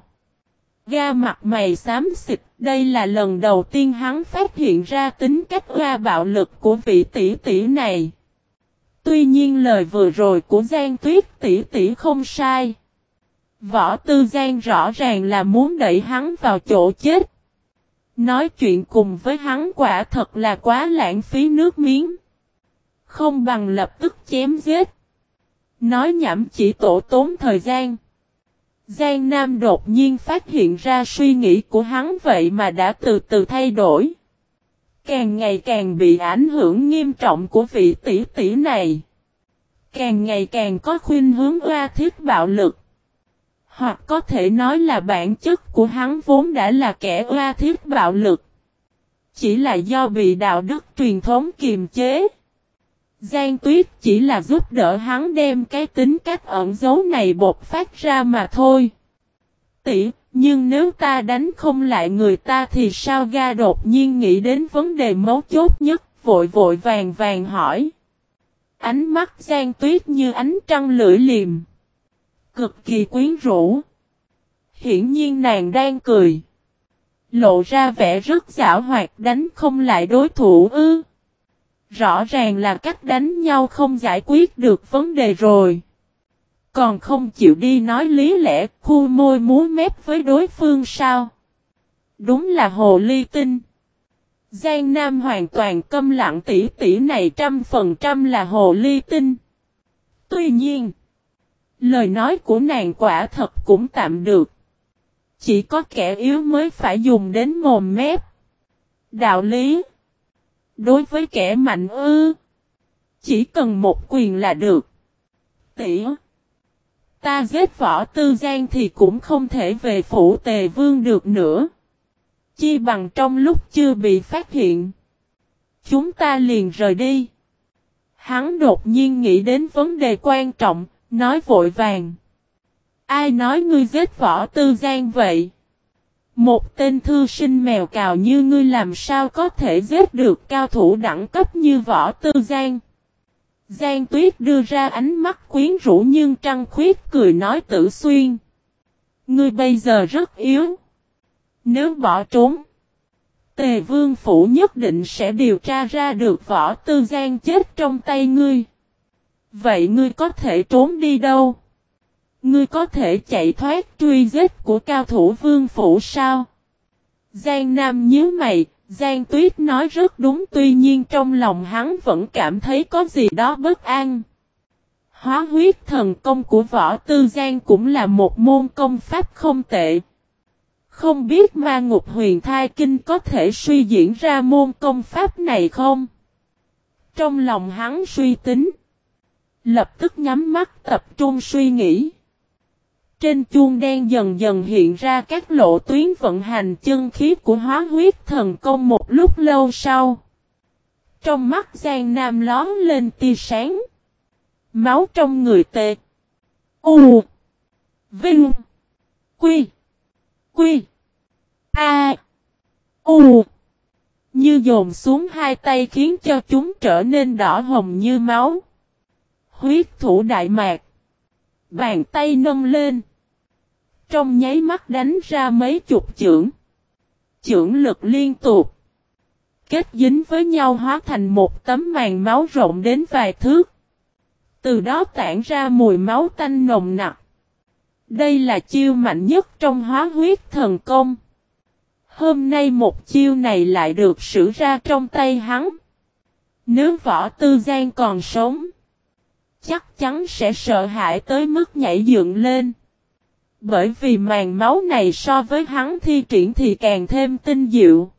Ga mặt mày xám xịt, đây là lần đầu tiên hắn phát hiện ra tính cách ga bạo lực của vị tỷ tỷ này. Tuy nhiên lời vừa rồi của Giang Tuyết tỷ tỷ không sai. Võ Tư Giang rõ ràng là muốn đẩy hắn vào chỗ chết. Nói chuyện cùng với hắn quả thật là quá lãng phí nước miếng. Không bằng lập tức chém giết. Nói nhảm chỉ tổ tốn thời gian. Giang Nam đột nhiên phát hiện ra suy nghĩ của hắn vậy mà đã từ từ thay đổi. Càng ngày càng bị ảnh hưởng nghiêm trọng của vị tỷ tỷ này. Càng ngày càng có khuyên hướng oa thiết bạo lực. Hoặc có thể nói là bản chất của hắn vốn đã là kẻ oa thiết bạo lực. Chỉ là do bị đạo đức truyền thống kiềm chế. Giang Tuyết chỉ là giúp đỡ hắn đem cái tính cách ẩn dấu này bột phát ra mà thôi. Tỷ, nhưng nếu ta đánh không lại người ta thì sao ga đột nhiên nghĩ đến vấn đề mấu chốt nhất, vội vội vàng vàng hỏi. Ánh mắt Giang Tuyết như ánh trăng lưỡi liềm. Cực kỳ quyến rũ. Hiển nhiên nàng đang cười. Lộ ra vẻ rất giả hoạt đánh không lại đối thủ ư. Rõ ràng là cách đánh nhau không giải quyết được vấn đề rồi. Còn không chịu đi nói lý lẽ, khu môi múa mép với đối phương sao? Đúng là hồ ly tinh. Giang Nam hoàn toàn câm lặng tỷ tỷ này trăm phần trăm là hồ ly tinh. Tuy nhiên, lời nói của nàng quả thật cũng tạm được. Chỉ có kẻ yếu mới phải dùng đến mồm mép. Đạo lý. Đối với kẻ mạnh ư. Chỉ cần một quyền là được. Tỷ. Ta giết võ tư gian thì cũng không thể về phủ tề vương được nữa. Chi bằng trong lúc chưa bị phát hiện. Chúng ta liền rời đi. Hắn đột nhiên nghĩ đến vấn đề quan trọng, nói vội vàng. Ai nói ngươi giết võ tư gian vậy? Một tên thư sinh mèo cào như ngươi làm sao có thể giết được cao thủ đẳng cấp như võ tư gian? Giang Tuyết đưa ra ánh mắt quyến rũ nhưng trăng khuyết cười nói tử xuyên. Ngươi bây giờ rất yếu. Nếu bỏ trốn, Tề Vương Phủ nhất định sẽ điều tra ra được võ tư gian chết trong tay ngươi. Vậy ngươi có thể trốn đi đâu? Ngươi có thể chạy thoát truy giết của cao thủ Vương Phủ sao? Giang Nam nhớ mày, Giang Tuyết nói rất đúng tuy nhiên trong lòng hắn vẫn cảm thấy có gì đó bất an. Hóa huyết thần công của võ tư Giang cũng là một môn công pháp không tệ. Không biết ma ngục huyền thai kinh có thể suy diễn ra môn công pháp này không? Trong lòng hắn suy tính. Lập tức nhắm mắt tập trung suy nghĩ. Trên chuông đen dần dần hiện ra các lộ tuyến vận hành chân khí của hóa huyết thần công một lúc lâu sau. Trong mắt Giang Nam lón lên tia sáng. Máu trong người tê. U. Vinh. Quy. Quy. A. U. Như dồn xuống hai tay khiến cho chúng trở nên đỏ hồng như máu. Huyết thủ đại mạc. Bàn tay nâng lên. Trong nháy mắt đánh ra mấy chục chưởng. Chưởng lực liên tục. Kết dính với nhau hóa thành một tấm màn máu rộng đến vài thước. Từ đó tản ra mùi máu tanh nồng nặc. Đây là chiêu mạnh nhất trong hóa huyết thần công. Hôm nay một chiêu này lại được sử ra trong tay hắn. Nếu võ tư gian còn sống, chắc chắn sẽ sợ hãi tới mức nhảy dựng lên. Bởi vì màn máu này so với hắn thi triển thì càng thêm tinh diệu,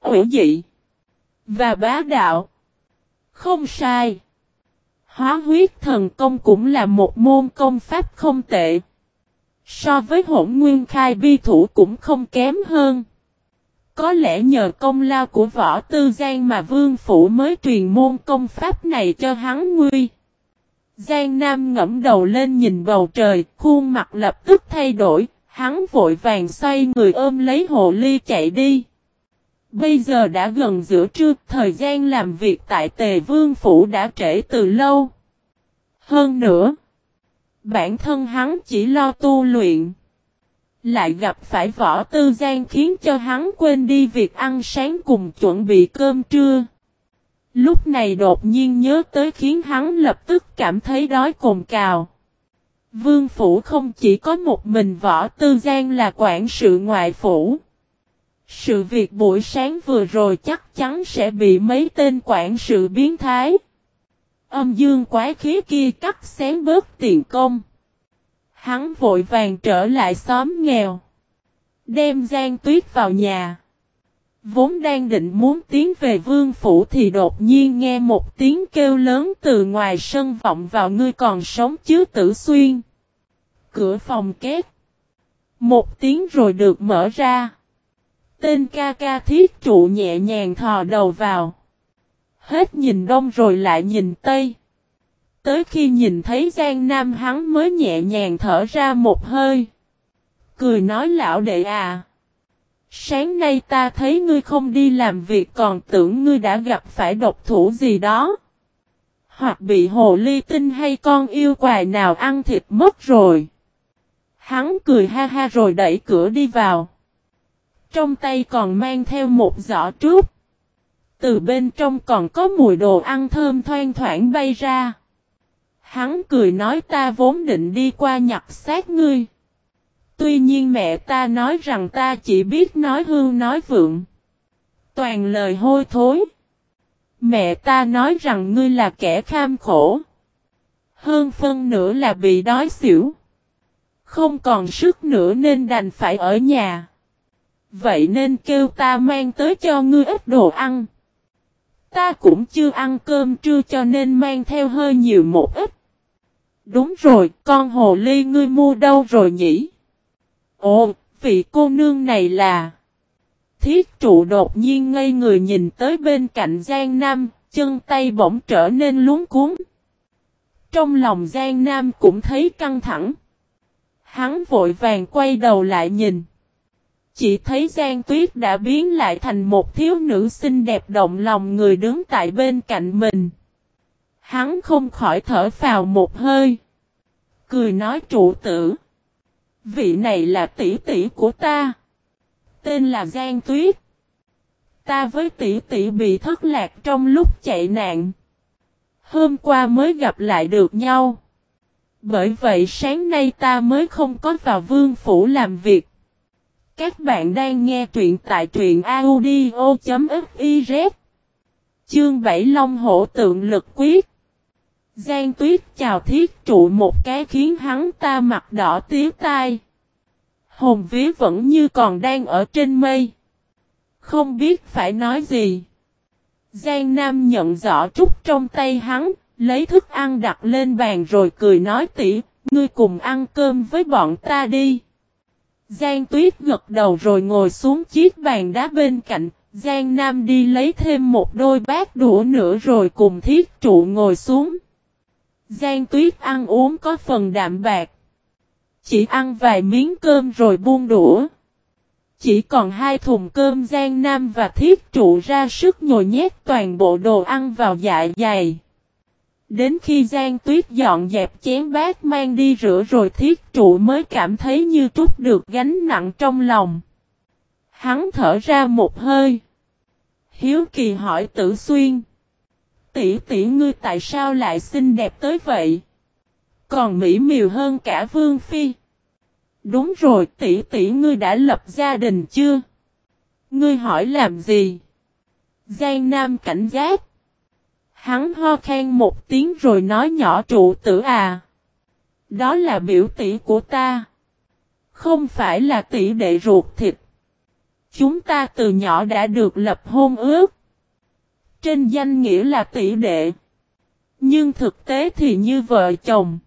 hữu dị và bá đạo. Không sai. Hóa huyết thần công cũng là một môn công pháp không tệ. So với hỗn nguyên khai bi thủ cũng không kém hơn. Có lẽ nhờ công lao của võ tư Giang mà vương phủ mới truyền môn công pháp này cho hắn nguy. Giang Nam ngẫm đầu lên nhìn bầu trời, khuôn mặt lập tức thay đổi, hắn vội vàng xoay người ôm lấy hồ ly chạy đi. Bây giờ đã gần giữa trưa, thời gian làm việc tại Tề Vương Phủ đã trễ từ lâu. Hơn nữa, bản thân hắn chỉ lo tu luyện. Lại gặp phải võ tư gian khiến cho hắn quên đi việc ăn sáng cùng chuẩn bị cơm trưa. Lúc này đột nhiên nhớ tới khiến hắn lập tức cảm thấy đói cồn cào. Vương phủ không chỉ có một mình võ tư gian là quản sự ngoại phủ. Sự việc buổi sáng vừa rồi chắc chắn sẽ bị mấy tên quản sự biến thái. Âm dương quái khí kia cắt xén bớt tiền công. Hắn vội vàng trở lại xóm nghèo. Đem Giang Tuyết vào nhà. Vốn đang định muốn tiến về vương phủ thì đột nhiên nghe một tiếng kêu lớn từ ngoài sân vọng vào ngươi còn sống chứ tử xuyên. Cửa phòng két. Một tiếng rồi được mở ra. Tên ca ca thiết trụ nhẹ nhàng thò đầu vào. Hết nhìn đông rồi lại nhìn tây. Tới khi nhìn thấy Giang Nam hắn mới nhẹ nhàng thở ra một hơi. Cười nói lão đệ à. Sáng nay ta thấy ngươi không đi làm việc còn tưởng ngươi đã gặp phải độc thủ gì đó. Hoặc bị hồ ly tinh hay con yêu quài nào ăn thịt mất rồi. Hắn cười ha ha rồi đẩy cửa đi vào. Trong tay còn mang theo một giỏ trúc. Từ bên trong còn có mùi đồ ăn thơm thoang thoảng bay ra. Hắn cười nói ta vốn định đi qua nhặt xác ngươi. Tuy nhiên mẹ ta nói rằng ta chỉ biết nói hương nói vượng. Toàn lời hôi thối. Mẹ ta nói rằng ngươi là kẻ kham khổ. Hơn phân nữa là bị đói xỉu. Không còn sức nữa nên đành phải ở nhà. Vậy nên kêu ta mang tới cho ngươi ít đồ ăn. Ta cũng chưa ăn cơm trưa cho nên mang theo hơi nhiều một ít. Đúng rồi, con hồ ly ngươi mua đâu rồi nhỉ? Ồ, vị cô nương này là... Thiết trụ đột nhiên ngây người nhìn tới bên cạnh Giang Nam, chân tay bỗng trở nên luống cuốn. Trong lòng Giang Nam cũng thấy căng thẳng. Hắn vội vàng quay đầu lại nhìn. Chỉ thấy Giang Tuyết đã biến lại thành một thiếu nữ xinh đẹp động lòng người đứng tại bên cạnh mình. Hắn không khỏi thở phào một hơi. Cười nói trụ tử. Vị này là tỷ tỷ của ta. Tên là Giang Tuyết. Ta với tỷ tỷ bị thất lạc trong lúc chạy nạn. Hôm qua mới gặp lại được nhau. Bởi vậy sáng nay ta mới không có vào vương phủ làm việc. Các bạn đang nghe truyện tại truyện audio.fif Chương 7 Long Hổ Tượng Lực Quyết Giang Tuyết chào thiết trụ một cái khiến hắn ta mặt đỏ tía tai. Hồn vía vẫn như còn đang ở trên mây. Không biết phải nói gì. Giang Nam nhận rõ trúc trong tay hắn, lấy thức ăn đặt lên bàn rồi cười nói tỉ, ngươi cùng ăn cơm với bọn ta đi. Giang Tuyết gật đầu rồi ngồi xuống chiếc bàn đá bên cạnh, Giang Nam đi lấy thêm một đôi bát đũa nữa rồi cùng thiết trụ ngồi xuống. Giang Tuyết ăn uống có phần đạm bạc. Chỉ ăn vài miếng cơm rồi buông đũa. Chỉ còn hai thùng cơm Giang Nam và thiết trụ ra sức nhồi nhét toàn bộ đồ ăn vào dạ dày. Đến khi Giang Tuyết dọn dẹp chén bát mang đi rửa rồi thiết trụ mới cảm thấy như trút được gánh nặng trong lòng. Hắn thở ra một hơi. Hiếu kỳ hỏi tử xuyên. Tỷ tỷ ngươi tại sao lại xinh đẹp tới vậy? Còn mỹ miều hơn cả Vương Phi. Đúng rồi, tỷ tỷ ngươi đã lập gia đình chưa? Ngươi hỏi làm gì? Giang Nam cảnh giác. Hắn ho khen một tiếng rồi nói nhỏ trụ tử à. Đó là biểu tỷ của ta. Không phải là tỷ đệ ruột thịt. Chúng ta từ nhỏ đã được lập hôn ước. Trên danh nghĩa là tỷ đệ. Nhưng thực tế thì như vợ chồng.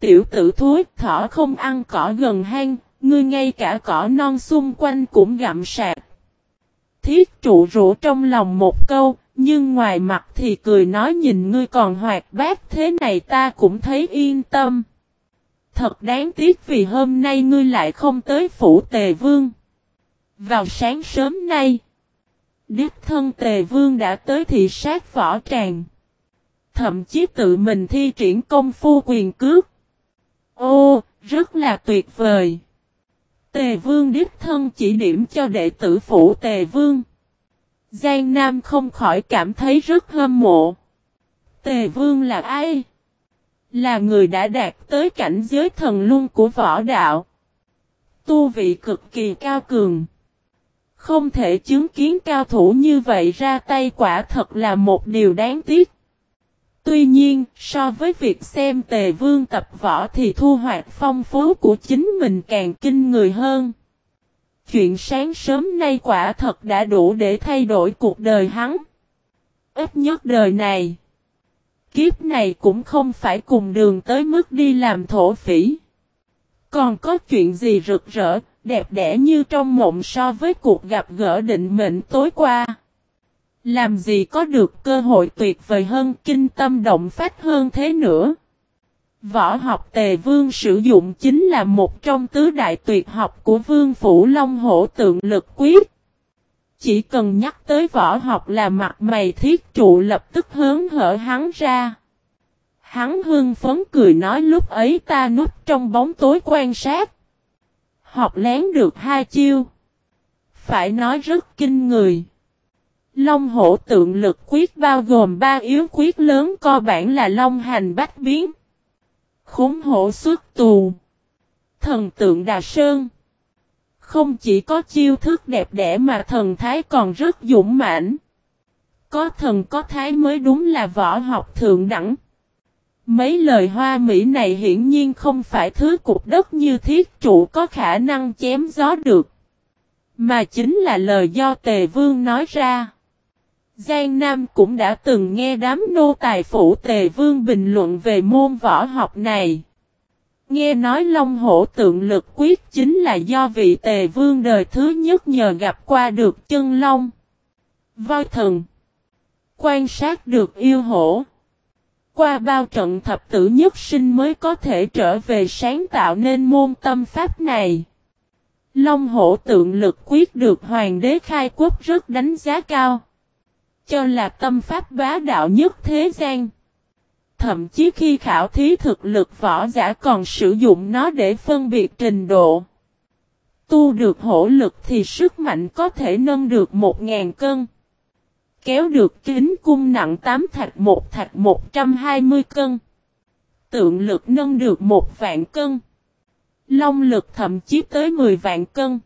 Tiểu tử thúi thỏ không ăn cỏ gần hang, ngươi ngay cả cỏ non xung quanh cũng gặm sạc. Thiết trụ rũ trong lòng một câu, nhưng ngoài mặt thì cười nói nhìn ngươi còn hoạt bát thế này ta cũng thấy yên tâm. Thật đáng tiếc vì hôm nay ngươi lại không tới phủ tề vương. Vào sáng sớm nay, Điếp thân tề vương đã tới thị sát võ tràng. Thậm chí tự mình thi triển công phu quyền cước. Ô, rất là tuyệt vời. Tề vương đích thân chỉ điểm cho đệ tử phủ tề vương. Giang Nam không khỏi cảm thấy rất hâm mộ. Tề vương là ai? Là người đã đạt tới cảnh giới thần luân của võ đạo. Tu vị cực kỳ cao cường. Không thể chứng kiến cao thủ như vậy ra tay quả thật là một điều đáng tiếc. Tuy nhiên, so với việc xem tề vương tập võ thì thu hoạch phong phú của chính mình càng kinh người hơn. Chuyện sáng sớm nay quả thật đã đủ để thay đổi cuộc đời hắn. Ít nhất đời này. Kiếp này cũng không phải cùng đường tới mức đi làm thổ phỉ. Còn có chuyện gì rực rỡ, đẹp đẽ như trong mộng so với cuộc gặp gỡ định mệnh tối qua. Làm gì có được cơ hội tuyệt vời hơn, kinh tâm động phách hơn thế nữa. Võ học tề vương sử dụng chính là một trong tứ đại tuyệt học của vương phủ Long Hổ tượng lực quyết. Chỉ cần nhắc tới võ học là mặt mày thiết trụ lập tức hướng hở hắn ra. Hắn hương phấn cười nói lúc ấy ta núp trong bóng tối quan sát. Học lén được hai chiêu. Phải nói rất kinh người. Long hổ tượng lực quyết bao gồm ba yếu quyết lớn co bản là long hành bách biến. Khốn hổ xuất tù. Thần tượng Đà Sơn. Không chỉ có chiêu thức đẹp đẽ mà thần thái còn rất dũng mãnh. Có thần có thái mới đúng là võ học thượng đẳng. Mấy lời hoa mỹ này hiển nhiên không phải thứ cục đất như thiết trụ có khả năng chém gió được. Mà chính là lời do Tề Vương nói ra. Giang Nam cũng đã từng nghe đám nô tài phủ Tề Vương bình luận về môn võ học này. Nghe nói Long Hổ tượng lực quyết chính là do vị Tề Vương đời thứ nhất nhờ gặp qua được chân Long. Voi thần. Quan sát được yêu hổ. Qua bao trận thập tử nhất sinh mới có thể trở về sáng tạo nên môn tâm pháp này. Long hổ tượng lực quyết được hoàng đế khai quốc rất đánh giá cao. Cho là tâm pháp bá đạo nhất thế gian. Thậm chí khi khảo thí thực lực võ giả còn sử dụng nó để phân biệt trình độ. Tu được hổ lực thì sức mạnh có thể nâng được 1.000 cân kéo được kính cung nặng 8 thạch một thạch 120 cân. Tượng lực nâng được một vạn cân. Long lực thậm chí tới 10 vạn cân.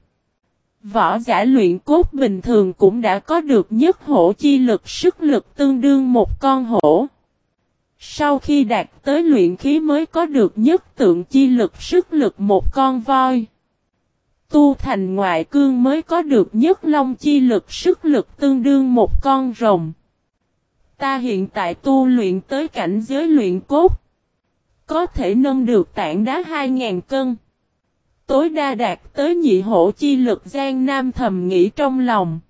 Võ giả luyện cốt bình thường cũng đã có được nhất hổ chi lực, sức lực tương đương một con hổ. Sau khi đạt tới luyện khí mới có được nhất tượng chi lực, sức lực một con voi tu thành ngoại cương mới có được nhất long chi lực, sức lực tương đương một con rồng. Ta hiện tại tu luyện tới cảnh giới luyện cốt. Có thể nâng được tảng đá 2.000 cân. Tối đa đạt tới nhị hổ chi lực, Giang Nam thầm nghĩ trong lòng.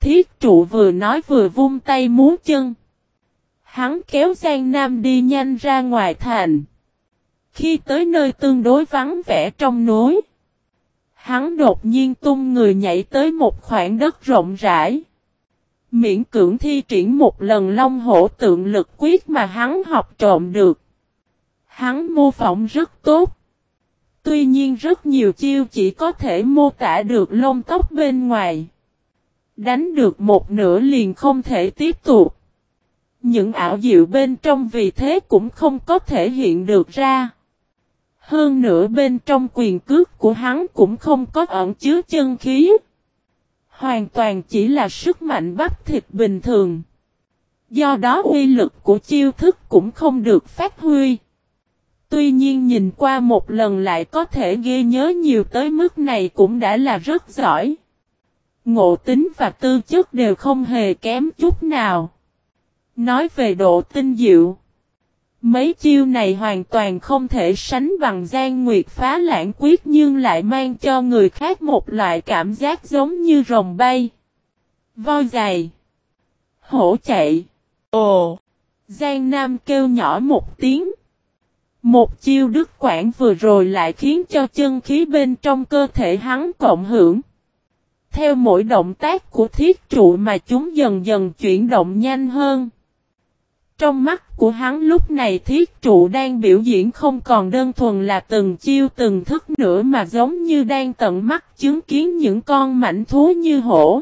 Thiết trụ vừa nói vừa vung tay múa chân. Hắn kéo Giang Nam đi nhanh ra ngoài thành. Khi tới nơi tương đối vắng vẻ trong núi. Hắn đột nhiên tung người nhảy tới một khoảng đất rộng rãi. Miễn cưỡng thi triển một lần long hổ tượng lực quyết mà hắn học trộm được. Hắn mô phỏng rất tốt. Tuy nhiên rất nhiều chiêu chỉ có thể mô tả được lông tóc bên ngoài. Đánh được một nửa liền không thể tiếp tục. Những ảo diệu bên trong vì thế cũng không có thể hiện được ra. Hơn nữa bên trong quyền cước của hắn cũng không có ẩn chứa chân khí. Hoàn toàn chỉ là sức mạnh bắp thịt bình thường. Do đó uy lực của chiêu thức cũng không được phát huy. Tuy nhiên nhìn qua một lần lại có thể ghi nhớ nhiều tới mức này cũng đã là rất giỏi. Ngộ tính và tư chất đều không hề kém chút nào. Nói về độ tinh diệu. Mấy chiêu này hoàn toàn không thể sánh bằng gian nguyệt phá lãng quyết nhưng lại mang cho người khác một loại cảm giác giống như rồng bay. Voi dày. Hổ chạy. Ồ. Giang Nam kêu nhỏ một tiếng. Một chiêu đức quản vừa rồi lại khiến cho chân khí bên trong cơ thể hắn cộng hưởng. Theo mỗi động tác của thiết trụ mà chúng dần dần chuyển động nhanh hơn. Trong mắt của hắn lúc này thiết trụ đang biểu diễn không còn đơn thuần là từng chiêu từng thức nữa mà giống như đang tận mắt chứng kiến những con mảnh thú như hổ,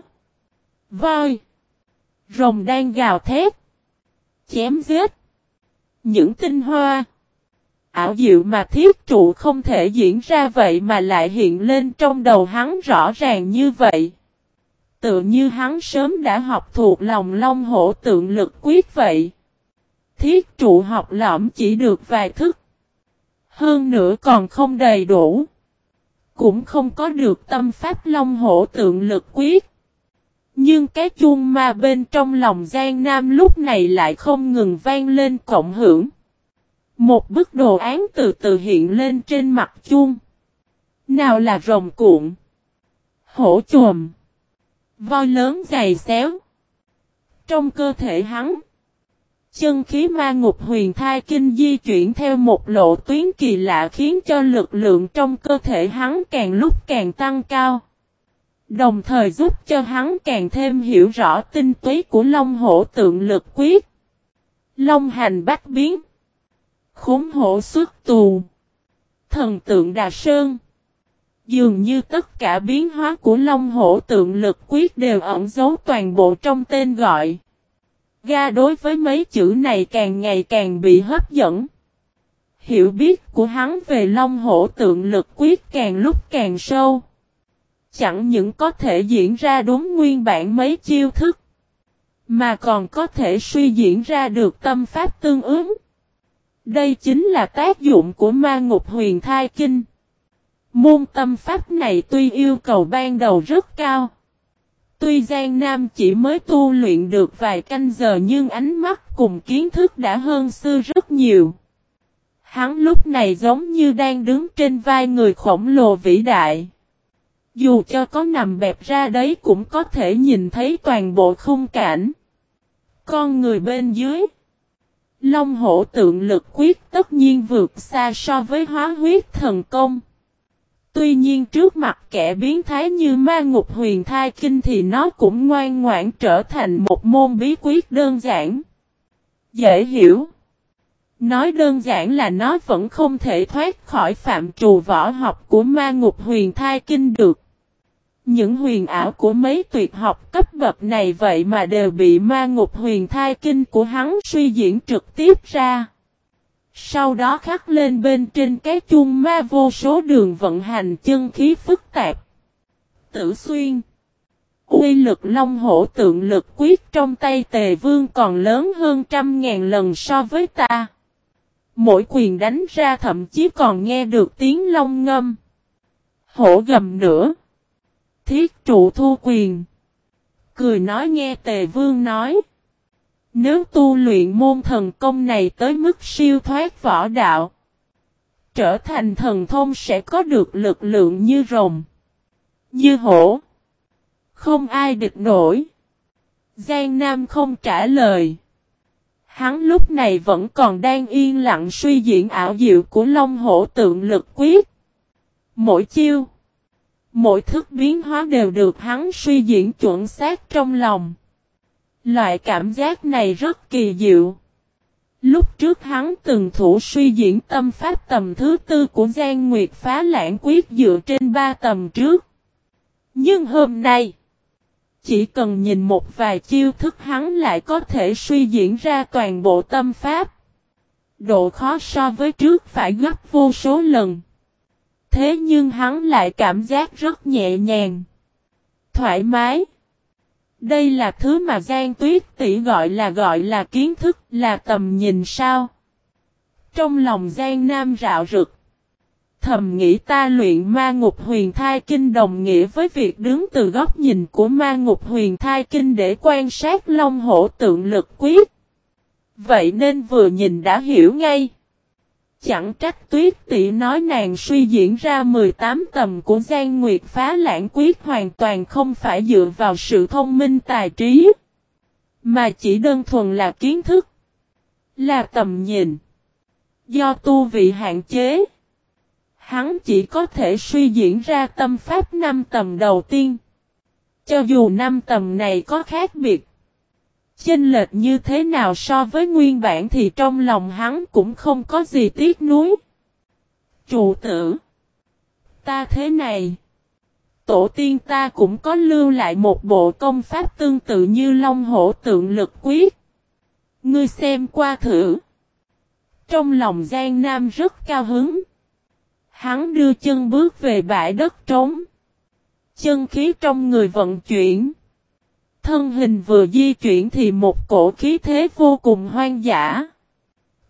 voi, rồng đang gào thét, chém giết. Những tinh hoa, ảo diệu mà thiết trụ không thể diễn ra vậy mà lại hiện lên trong đầu hắn rõ ràng như vậy. Tự như hắn sớm đã học thuộc lòng long hổ tượng lực quyết vậy. Thiết trụ học lõm chỉ được vài thức. Hơn nữa còn không đầy đủ. Cũng không có được tâm pháp long hổ tượng lực quyết. Nhưng cái chuông ma bên trong lòng Giang Nam lúc này lại không ngừng vang lên cộng hưởng. Một bức đồ án từ từ hiện lên trên mặt chuông. Nào là rồng cuộn. Hổ chuồm, Voi lớn dày xéo. Trong cơ thể hắn. Chân khí ma ngục huyền thai kinh di chuyển theo một lộ tuyến kỳ lạ khiến cho lực lượng trong cơ thể hắn càng lúc càng tăng cao. Đồng thời giúp cho hắn càng thêm hiểu rõ tinh túy của Long hổ tượng lực quyết. Long hành bách biến. Khốn hổ xuất tù. Thần tượng Đà Sơn. Dường như tất cả biến hóa của Long hổ tượng lực quyết đều ẩn giấu toàn bộ trong tên gọi. Ga đối với mấy chữ này càng ngày càng bị hấp dẫn. Hiểu biết của hắn về Long hổ tượng lực quyết càng lúc càng sâu. Chẳng những có thể diễn ra đúng nguyên bản mấy chiêu thức. Mà còn có thể suy diễn ra được tâm pháp tương ứng. Đây chính là tác dụng của ma ngục huyền thai kinh. Môn tâm pháp này tuy yêu cầu ban đầu rất cao. Tuy Giang Nam chỉ mới tu luyện được vài canh giờ nhưng ánh mắt cùng kiến thức đã hơn sư rất nhiều. Hắn lúc này giống như đang đứng trên vai người khổng lồ vĩ đại. Dù cho có nằm bẹp ra đấy cũng có thể nhìn thấy toàn bộ khung cảnh. Con người bên dưới. Long hổ tượng lực quyết tất nhiên vượt xa so với hóa huyết thần công. Tuy nhiên trước mặt kẻ biến thái như ma ngục huyền thai kinh thì nó cũng ngoan ngoãn trở thành một môn bí quyết đơn giản. Dễ hiểu. Nói đơn giản là nó vẫn không thể thoát khỏi phạm trù võ học của ma ngục huyền thai kinh được. Những huyền ảo của mấy tuyệt học cấp bậc này vậy mà đều bị ma ngục huyền thai kinh của hắn suy diễn trực tiếp ra. Sau đó khắc lên bên trên cái chung ma vô số đường vận hành chân khí phức tạp. Tử xuyên. Uy lực long hổ tượng lực quyết trong tay tề vương còn lớn hơn trăm ngàn lần so với ta. Mỗi quyền đánh ra thậm chí còn nghe được tiếng long ngâm. Hổ gầm nữa. Thiết trụ thu quyền. Cười nói nghe tề vương nói. Nếu tu luyện môn thần công này tới mức siêu thoát võ đạo. Trở thành thần thông sẽ có được lực lượng như rồng. Như hổ. Không ai địch nổi. Giang Nam không trả lời. Hắn lúc này vẫn còn đang yên lặng suy diễn ảo diệu của Long Hổ tượng lực quyết. Mỗi chiêu, mỗi thức biến hóa đều được hắn suy diễn chuẩn xác trong lòng. Loại cảm giác này rất kỳ diệu. Lúc trước hắn từng thủ suy diễn tâm pháp tầm thứ tư của Giang Nguyệt phá lãng quyết dựa trên ba tầm trước. Nhưng hôm nay, chỉ cần nhìn một vài chiêu thức hắn lại có thể suy diễn ra toàn bộ tâm pháp. Độ khó so với trước phải gấp vô số lần. Thế nhưng hắn lại cảm giác rất nhẹ nhàng. Thoải mái. Đây là thứ mà Giang Tuyết tỷ gọi là gọi là kiến thức, là tầm nhìn sao. Trong lòng Giang Nam rạo rực. Thầm nghĩ ta luyện ma ngục huyền thai kinh đồng nghĩa với việc đứng từ góc nhìn của ma ngục huyền thai kinh để quan sát long hổ tượng lực quyết. Vậy nên vừa nhìn đã hiểu ngay. Chẳng trách tuyết tỷ nói nàng suy diễn ra 18 tầm của Giang Nguyệt phá lãng quyết hoàn toàn không phải dựa vào sự thông minh tài trí. Mà chỉ đơn thuần là kiến thức. Là tầm nhìn. Do tu vị hạn chế. Hắn chỉ có thể suy diễn ra tâm pháp năm tầm đầu tiên. Cho dù năm tầm này có khác biệt. Chênh lệch như thế nào so với nguyên bản thì trong lòng hắn cũng không có gì tiếc nuối. chủ tử. Ta thế này. Tổ tiên ta cũng có lưu lại một bộ công pháp tương tự như Long Hổ tượng lực quyết. Ngươi xem qua thử. Trong lòng Giang Nam rất cao hứng. Hắn đưa chân bước về bãi đất trống. Chân khí trong người vận chuyển. Thân hình vừa di chuyển thì một cổ khí thế vô cùng hoang dã.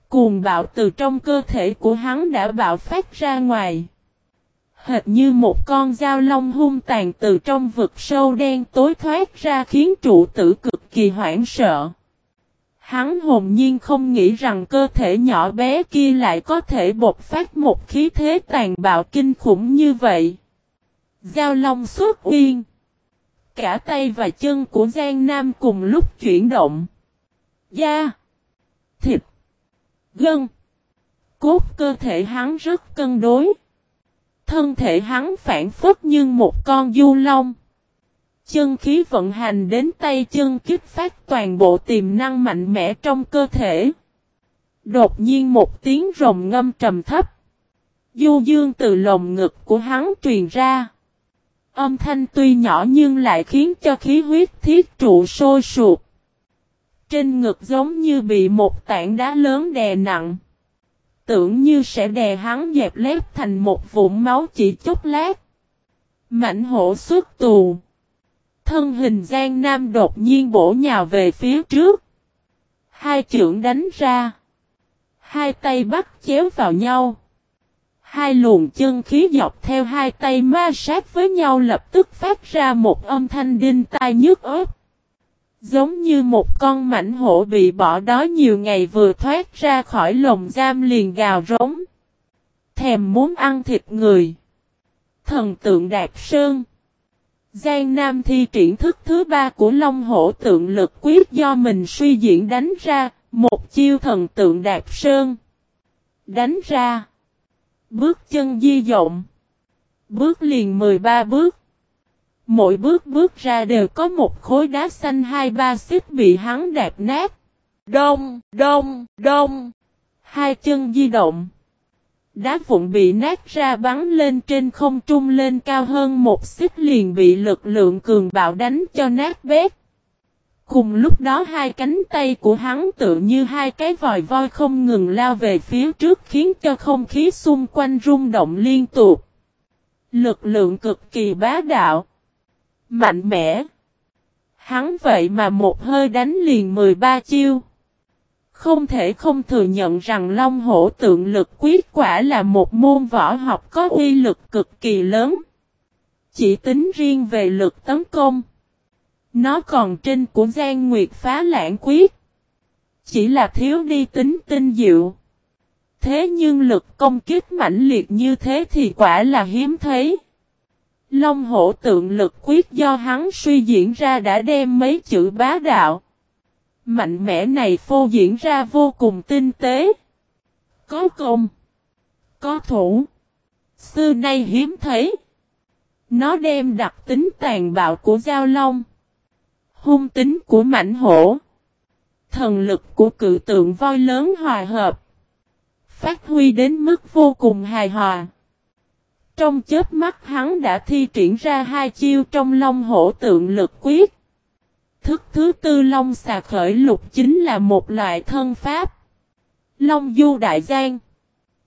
Cuồng bạo từ trong cơ thể của hắn đã bạo phát ra ngoài. Hệt như một con dao long hung tàn từ trong vực sâu đen tối thoát ra khiến trụ tử cực kỳ hoảng sợ. Hắn hồn nhiên không nghĩ rằng cơ thể nhỏ bé kia lại có thể bộc phát một khí thế tàn bạo kinh khủng như vậy. Giao long xuất uyên. Cả tay và chân của Giang Nam cùng lúc chuyển động. Da. Thịt. Gân. Cốt cơ thể hắn rất cân đối. Thân thể hắn phản phất như một con du long. Chân khí vận hành đến tay chân kích phát toàn bộ tiềm năng mạnh mẽ trong cơ thể. Đột nhiên một tiếng rồng ngâm trầm thấp. Du dương từ lồng ngực của hắn truyền ra. Âm thanh tuy nhỏ nhưng lại khiến cho khí huyết thiết trụ sôi sụp. Trên ngực giống như bị một tảng đá lớn đè nặng. Tưởng như sẽ đè hắn dẹp lép thành một vụn máu chỉ chút lát. Mảnh hổ xuất tù. Thân hình Giang Nam đột nhiên bổ nhào về phía trước. Hai trưởng đánh ra. Hai tay bắt chéo vào nhau. Hai luồng chân khí dọc theo hai tay ma sát với nhau lập tức phát ra một âm thanh đinh tai nhức ớt. Giống như một con mảnh hổ bị bỏ đói nhiều ngày vừa thoát ra khỏi lồng giam liền gào rống. Thèm muốn ăn thịt người. Thần tượng Đạp Sơn Giang Nam thi triển thức thứ ba của Long Hổ tượng lực quyết do mình suy diễn đánh ra, một chiêu thần tượng Đạp Sơn. Đánh ra. Bước chân di rộng. Bước liền 13 bước. Mỗi bước bước ra đều có một khối đá xanh hai ba xích bị hắn đạp nát. Đông, đông, đông. Hai chân di động. Đá vụn bị nát ra bắn lên trên không trung lên cao hơn một xích liền bị lực lượng cường bạo đánh cho nát bét. Cùng lúc đó hai cánh tay của hắn tự như hai cái vòi voi không ngừng lao về phía trước khiến cho không khí xung quanh rung động liên tục. Lực lượng cực kỳ bá đạo. Mạnh mẽ. Hắn vậy mà một hơi đánh liền 13 chiêu. Không thể không thừa nhận rằng Long Hổ tượng lực quyết quả là một môn võ học có uy lực cực kỳ lớn. chỉ tính riêng về lực tấn công. Nó còn trên của Giang Nguyệt phá lãng quyết. Chỉ là thiếu đi tính tinh diệu. Thế nhưng lực công kích mãnh liệt như thế thì quả là hiếm thấy. Long hổ tượng lực quyết do hắn suy diễn ra đã đem mấy chữ bá đạo. Mạnh mẽ này phô diễn ra vô cùng tinh tế. Có công. Có thủ. Xưa nay hiếm thấy. Nó đem đặc tính tàn bạo của giao long. Hung tính của mảnh hổ. Thần lực của cự tượng voi lớn hòa hợp. Phát huy đến mức vô cùng hài hòa. Trong chết mắt hắn đã thi triển ra hai chiêu trong long hổ tượng lực quyết. Thức thứ tư long xà khởi lục chính là một loại thân pháp. Long du đại giang.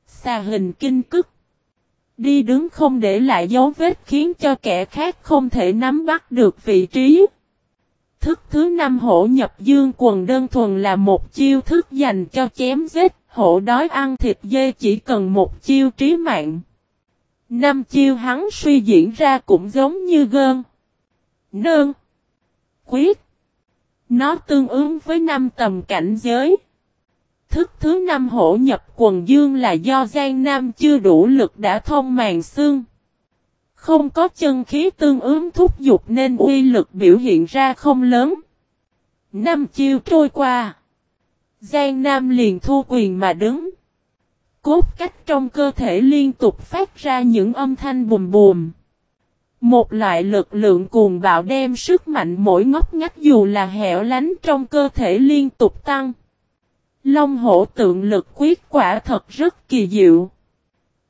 Xà hình kinh cức. Đi đứng không để lại dấu vết khiến cho kẻ khác không thể nắm bắt được vị trí. Thức thứ năm hổ nhập dương quần đơn thuần là một chiêu thức dành cho chém giết, hổ đói ăn thịt dê chỉ cần một chiêu trí mạng. Năm chiêu hắn suy diễn ra cũng giống như gơn. Nơn. Quyết. Nó tương ứng với năm tầm cảnh giới. Thức thứ năm hổ nhập quần dương là do Giang Nam chưa đủ lực đã thông màng xương. Không có chân khí tương ứng thúc giục nên uy lực biểu hiện ra không lớn. Năm chiêu trôi qua. Giang Nam liền thu quyền mà đứng. Cốt cách trong cơ thể liên tục phát ra những âm thanh bùm bùm. Một loại lực lượng cuồng bạo đem sức mạnh mỗi ngóc ngách dù là hẻo lánh trong cơ thể liên tục tăng. Long hổ tượng lực quyết quả thật rất kỳ diệu.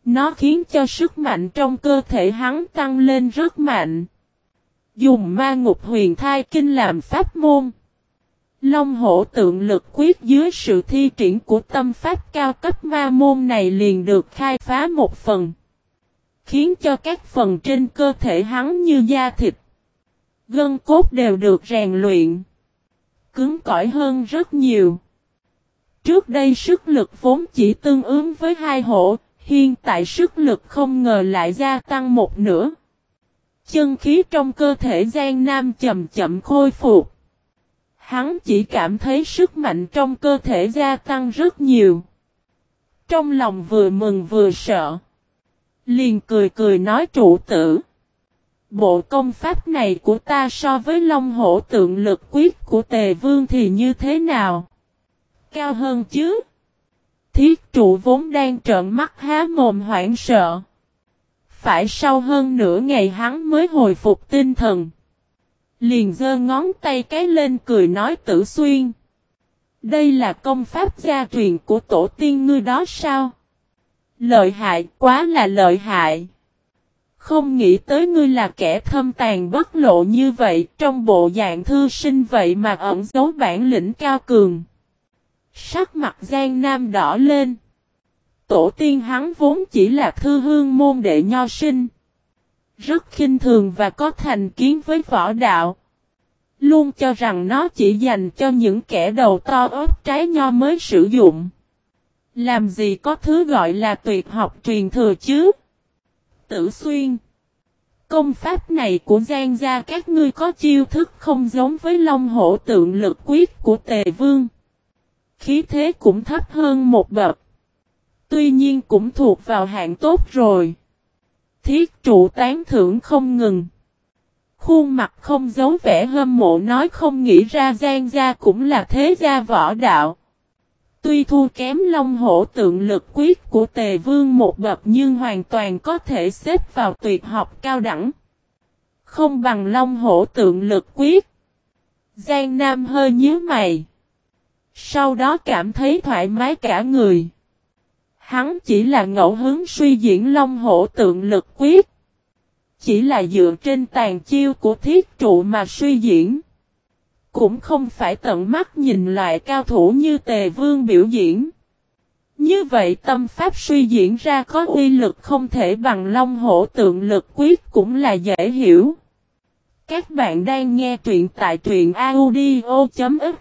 Nó khiến cho sức mạnh trong cơ thể hắn tăng lên rất mạnh. Dùng ma ngục huyền thai kinh làm pháp môn. Long hổ tượng lực quyết dưới sự thi triển của tâm pháp cao cấp ma môn này liền được khai phá một phần. Khiến cho các phần trên cơ thể hắn như da thịt. Gân cốt đều được rèn luyện. Cứng cỏi hơn rất nhiều. Trước đây sức lực vốn chỉ tương ứng với hai hổ, hiện tại sức lực không ngờ lại gia tăng một nửa. Chân khí trong cơ thể Giang Nam chậm chậm khôi phục. Hắn chỉ cảm thấy sức mạnh trong cơ thể gia tăng rất nhiều. Trong lòng vừa mừng vừa sợ. Liền cười cười nói trụ tử. Bộ công pháp này của ta so với long hổ tượng lực quyết của tề vương thì như thế nào? Cao hơn chứ? Thiết trụ vốn đang trợn mắt há mồm hoảng sợ. Phải sau hơn nửa ngày hắn mới hồi phục tinh thần. Liền giơ ngón tay cái lên cười nói tử xuyên. Đây là công pháp gia truyền của tổ tiên ngươi đó sao? Lợi hại, quá là lợi hại. Không nghĩ tới ngươi là kẻ thâm tàn bất lộ như vậy, trong bộ dạng thư sinh vậy mà ẩn giấu bản lĩnh cao cường. Sắc mặt Giang Nam đỏ lên. Tổ tiên hắn vốn chỉ là thư hương môn đệ nho sinh. Rất khinh thường và có thành kiến với võ đạo. Luôn cho rằng nó chỉ dành cho những kẻ đầu to ớt trái nho mới sử dụng. Làm gì có thứ gọi là tuyệt học truyền thừa chứ? Tử xuyên. Công pháp này của Giang gia các ngươi có chiêu thức không giống với long hổ tượng lực quyết của tề vương. Khí thế cũng thấp hơn một bậc. Tuy nhiên cũng thuộc vào hạng tốt rồi. Thiết trụ tán thưởng không ngừng. Khuôn mặt không giấu vẻ hâm mộ nói không nghĩ ra gian gia cũng là thế gia võ đạo. Tuy thua kém long hổ tượng lực quyết của tề vương một bậc nhưng hoàn toàn có thể xếp vào tuyệt học cao đẳng. Không bằng long hổ tượng lực quyết. Giang Nam hơi nhíu mày. Sau đó cảm thấy thoải mái cả người. Hắn chỉ là ngẫu hứng suy diễn long hổ tượng lực quyết. Chỉ là dựa trên tàn chiêu của thiết trụ mà suy diễn. Cũng không phải tận mắt nhìn loại cao thủ như tề vương biểu diễn. Như vậy tâm pháp suy diễn ra có uy lực không thể bằng long hổ tượng lực quyết cũng là dễ hiểu. Các bạn đang nghe truyện tại truyện audio.fif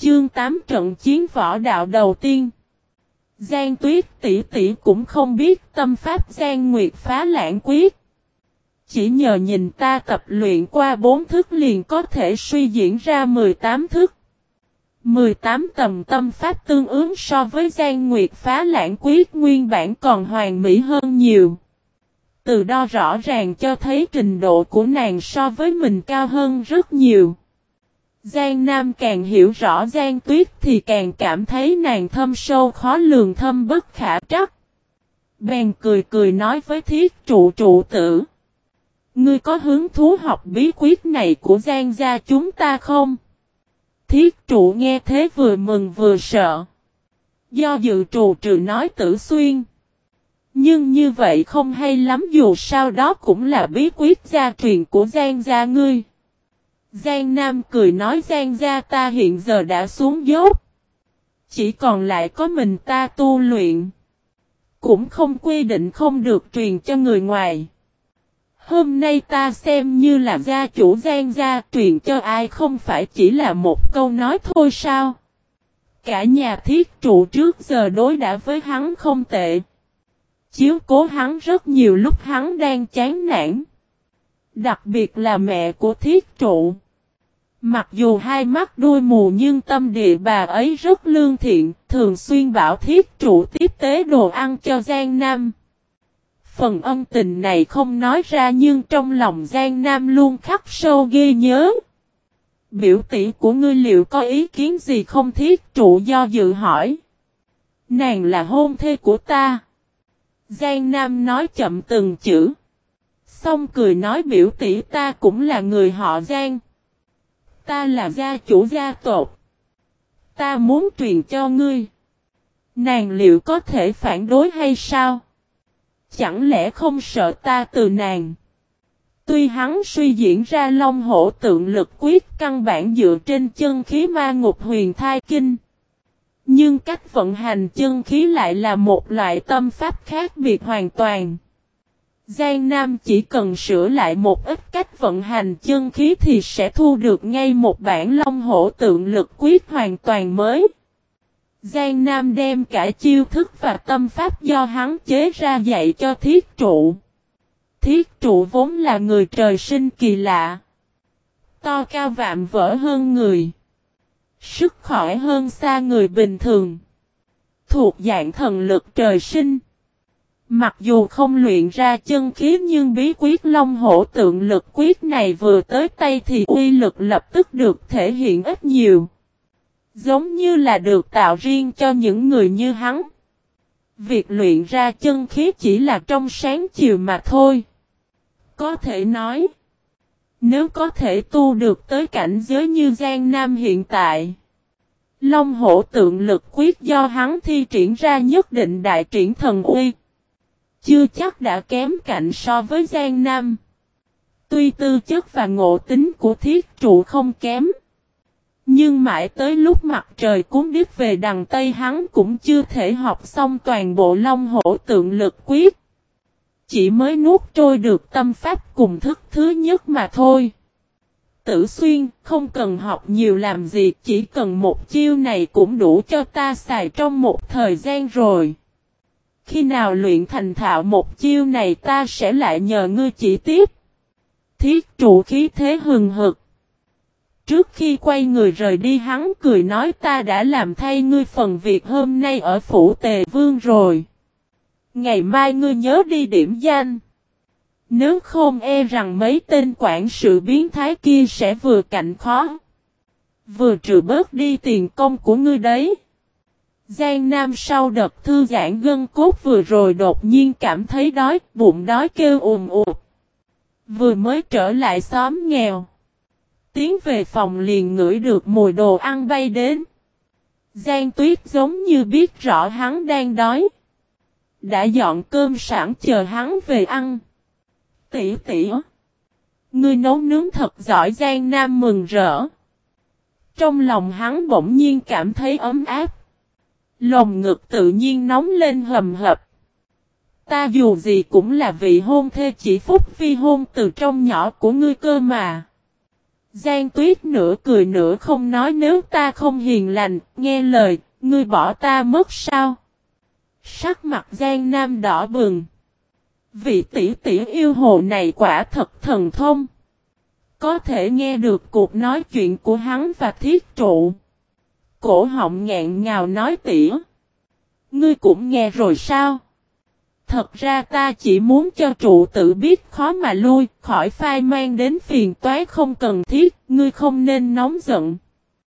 Chương 8 trận chiến võ đạo đầu tiên Giang tuyết tỷ tỷ cũng không biết tâm pháp Giang Nguyệt phá lãng quyết. Chỉ nhờ nhìn ta tập luyện qua bốn thức liền có thể suy diễn ra 18 thức. 18 tầm tâm pháp tương ứng so với Giang Nguyệt phá lãng quyết nguyên bản còn hoàn mỹ hơn nhiều. Từ đó rõ ràng cho thấy trình độ của nàng so với mình cao hơn rất nhiều. Giang Nam càng hiểu rõ Giang Tuyết thì càng cảm thấy nàng thâm sâu khó lường thâm bất khả trắc. Bèn cười cười nói với thiết trụ trụ tử. Ngươi có hứng thú học bí quyết này của Giang gia chúng ta không? Thiết trụ nghe thế vừa mừng vừa sợ. Do dự trụ trừ nói tử xuyên. Nhưng như vậy không hay lắm, dù sao đó cũng là bí quyết gia truyền của Giang gia ngươi. Giang Nam cười nói Giang gia ta hiện giờ đã xuống dốc. Chỉ còn lại có mình ta tu luyện. Cũng không quy định không được truyền cho người ngoài. Hôm nay ta xem như là gia chủ Giang gia, truyền cho ai không phải chỉ là một câu nói thôi sao. Cả nhà thiết trụ trước giờ đối đã với hắn không tệ. Chiếu cố hắn rất nhiều lúc hắn đang chán nản. Đặc biệt là mẹ của thiết trụ. Mặc dù hai mắt đuôi mù nhưng tâm địa bà ấy rất lương thiện, thường xuyên bảo thiết trụ tiếp tế đồ ăn cho Giang Nam. Phần ân tình này không nói ra nhưng trong lòng Giang Nam luôn khắc sâu ghi nhớ. Biểu tỷ của ngươi liệu có ý kiến gì không thiết trụ do dự hỏi. Nàng là hôn thê của ta. Giang Nam nói chậm từng chữ. Xong cười nói biểu tỷ ta cũng là người họ Giang. Ta là gia chủ gia tộc. Ta muốn truyền cho ngươi. Nàng liệu có thể phản đối hay sao? Chẳng lẽ không sợ ta từ nàng? Tuy hắn suy diễn ra long hổ tượng lực quyết căn bản dựa trên chân khí ma ngục huyền thai kinh. Nhưng cách vận hành chân khí lại là một loại tâm pháp khác biệt hoàn toàn. Giang Nam chỉ cần sửa lại một ít cách vận hành chân khí thì sẽ thu được ngay một bản long hổ tượng lực quyết hoàn toàn mới. Giang Nam đem cả chiêu thức và tâm pháp do hắn chế ra dạy cho thiết trụ. Thiết trụ vốn là người trời sinh kỳ lạ. To cao vạm vỡ hơn người. Sức khỏe hơn xa người bình thường. Thuộc dạng thần lực trời sinh. Mặc dù không luyện ra chân khí nhưng bí quyết long hổ tượng lực quyết này vừa tới tay thì uy lực lập tức được thể hiện ít nhiều. Giống như là được tạo riêng cho những người như hắn. Việc luyện ra chân khí chỉ là trong sáng chiều mà thôi. Có thể nói, nếu có thể tu được tới cảnh giới như Giang Nam hiện tại, Long hổ tượng lực quyết do hắn thi triển ra nhất định đại triển thần uy. Chưa chắc đã kém cạnh so với Giang Nam. Tuy tư chất và ngộ tính của thiết trụ không kém. Nhưng mãi tới lúc mặt trời cuốn đít về đằng Tây hắn cũng chưa thể học xong toàn bộ long hổ tượng lực quyết. Chỉ mới nuốt trôi được tâm pháp cùng thức thứ nhất mà thôi. Tử xuyên, không cần học nhiều làm gì, chỉ cần một chiêu này cũng đủ cho ta xài trong một thời gian rồi. Khi nào luyện thành thạo một chiêu này ta sẽ lại nhờ ngươi chỉ tiếp. Thiết trụ khí thế hừng hực. Trước khi quay người rời đi hắn cười nói ta đã làm thay ngươi phần việc hôm nay ở phủ tề vương rồi. Ngày mai ngươi nhớ đi điểm danh. Nếu không e rằng mấy tên quản sự biến thái kia sẽ vừa cạnh khó. Vừa trừ bớt đi tiền công của ngươi đấy. Giang Nam sau đợt thư giãn gân cốt vừa rồi đột nhiên cảm thấy đói, bụng đói kêu ùm ụt. Vừa mới trở lại xóm nghèo. Tiến về phòng liền ngửi được mùi đồ ăn bay đến. Giang Tuyết giống như biết rõ hắn đang đói. Đã dọn cơm sẵn chờ hắn về ăn. Tỷ tỷ. Ngươi nấu nướng thật giỏi Giang Nam mừng rỡ. Trong lòng hắn bỗng nhiên cảm thấy ấm áp. Lồng ngực tự nhiên nóng lên hầm hập. Ta dù gì cũng là vị hôn thê chỉ phúc phi hôn từ trong nhỏ của ngươi cơ mà. Giang tuyết nửa cười nửa không nói nếu ta không hiền lành, nghe lời, ngươi bỏ ta mất sao? Sắc mặt Giang Nam đỏ bừng. Vị tỷ tỷ yêu hồ này quả thật thần thông. Có thể nghe được cuộc nói chuyện của hắn và thiết trụ. Cổ họng ngẹn ngào nói tỉa. Ngươi cũng nghe rồi sao? Thật ra ta chỉ muốn cho trụ tự biết khó mà lui, khỏi phai mang đến phiền toái không cần thiết, ngươi không nên nóng giận.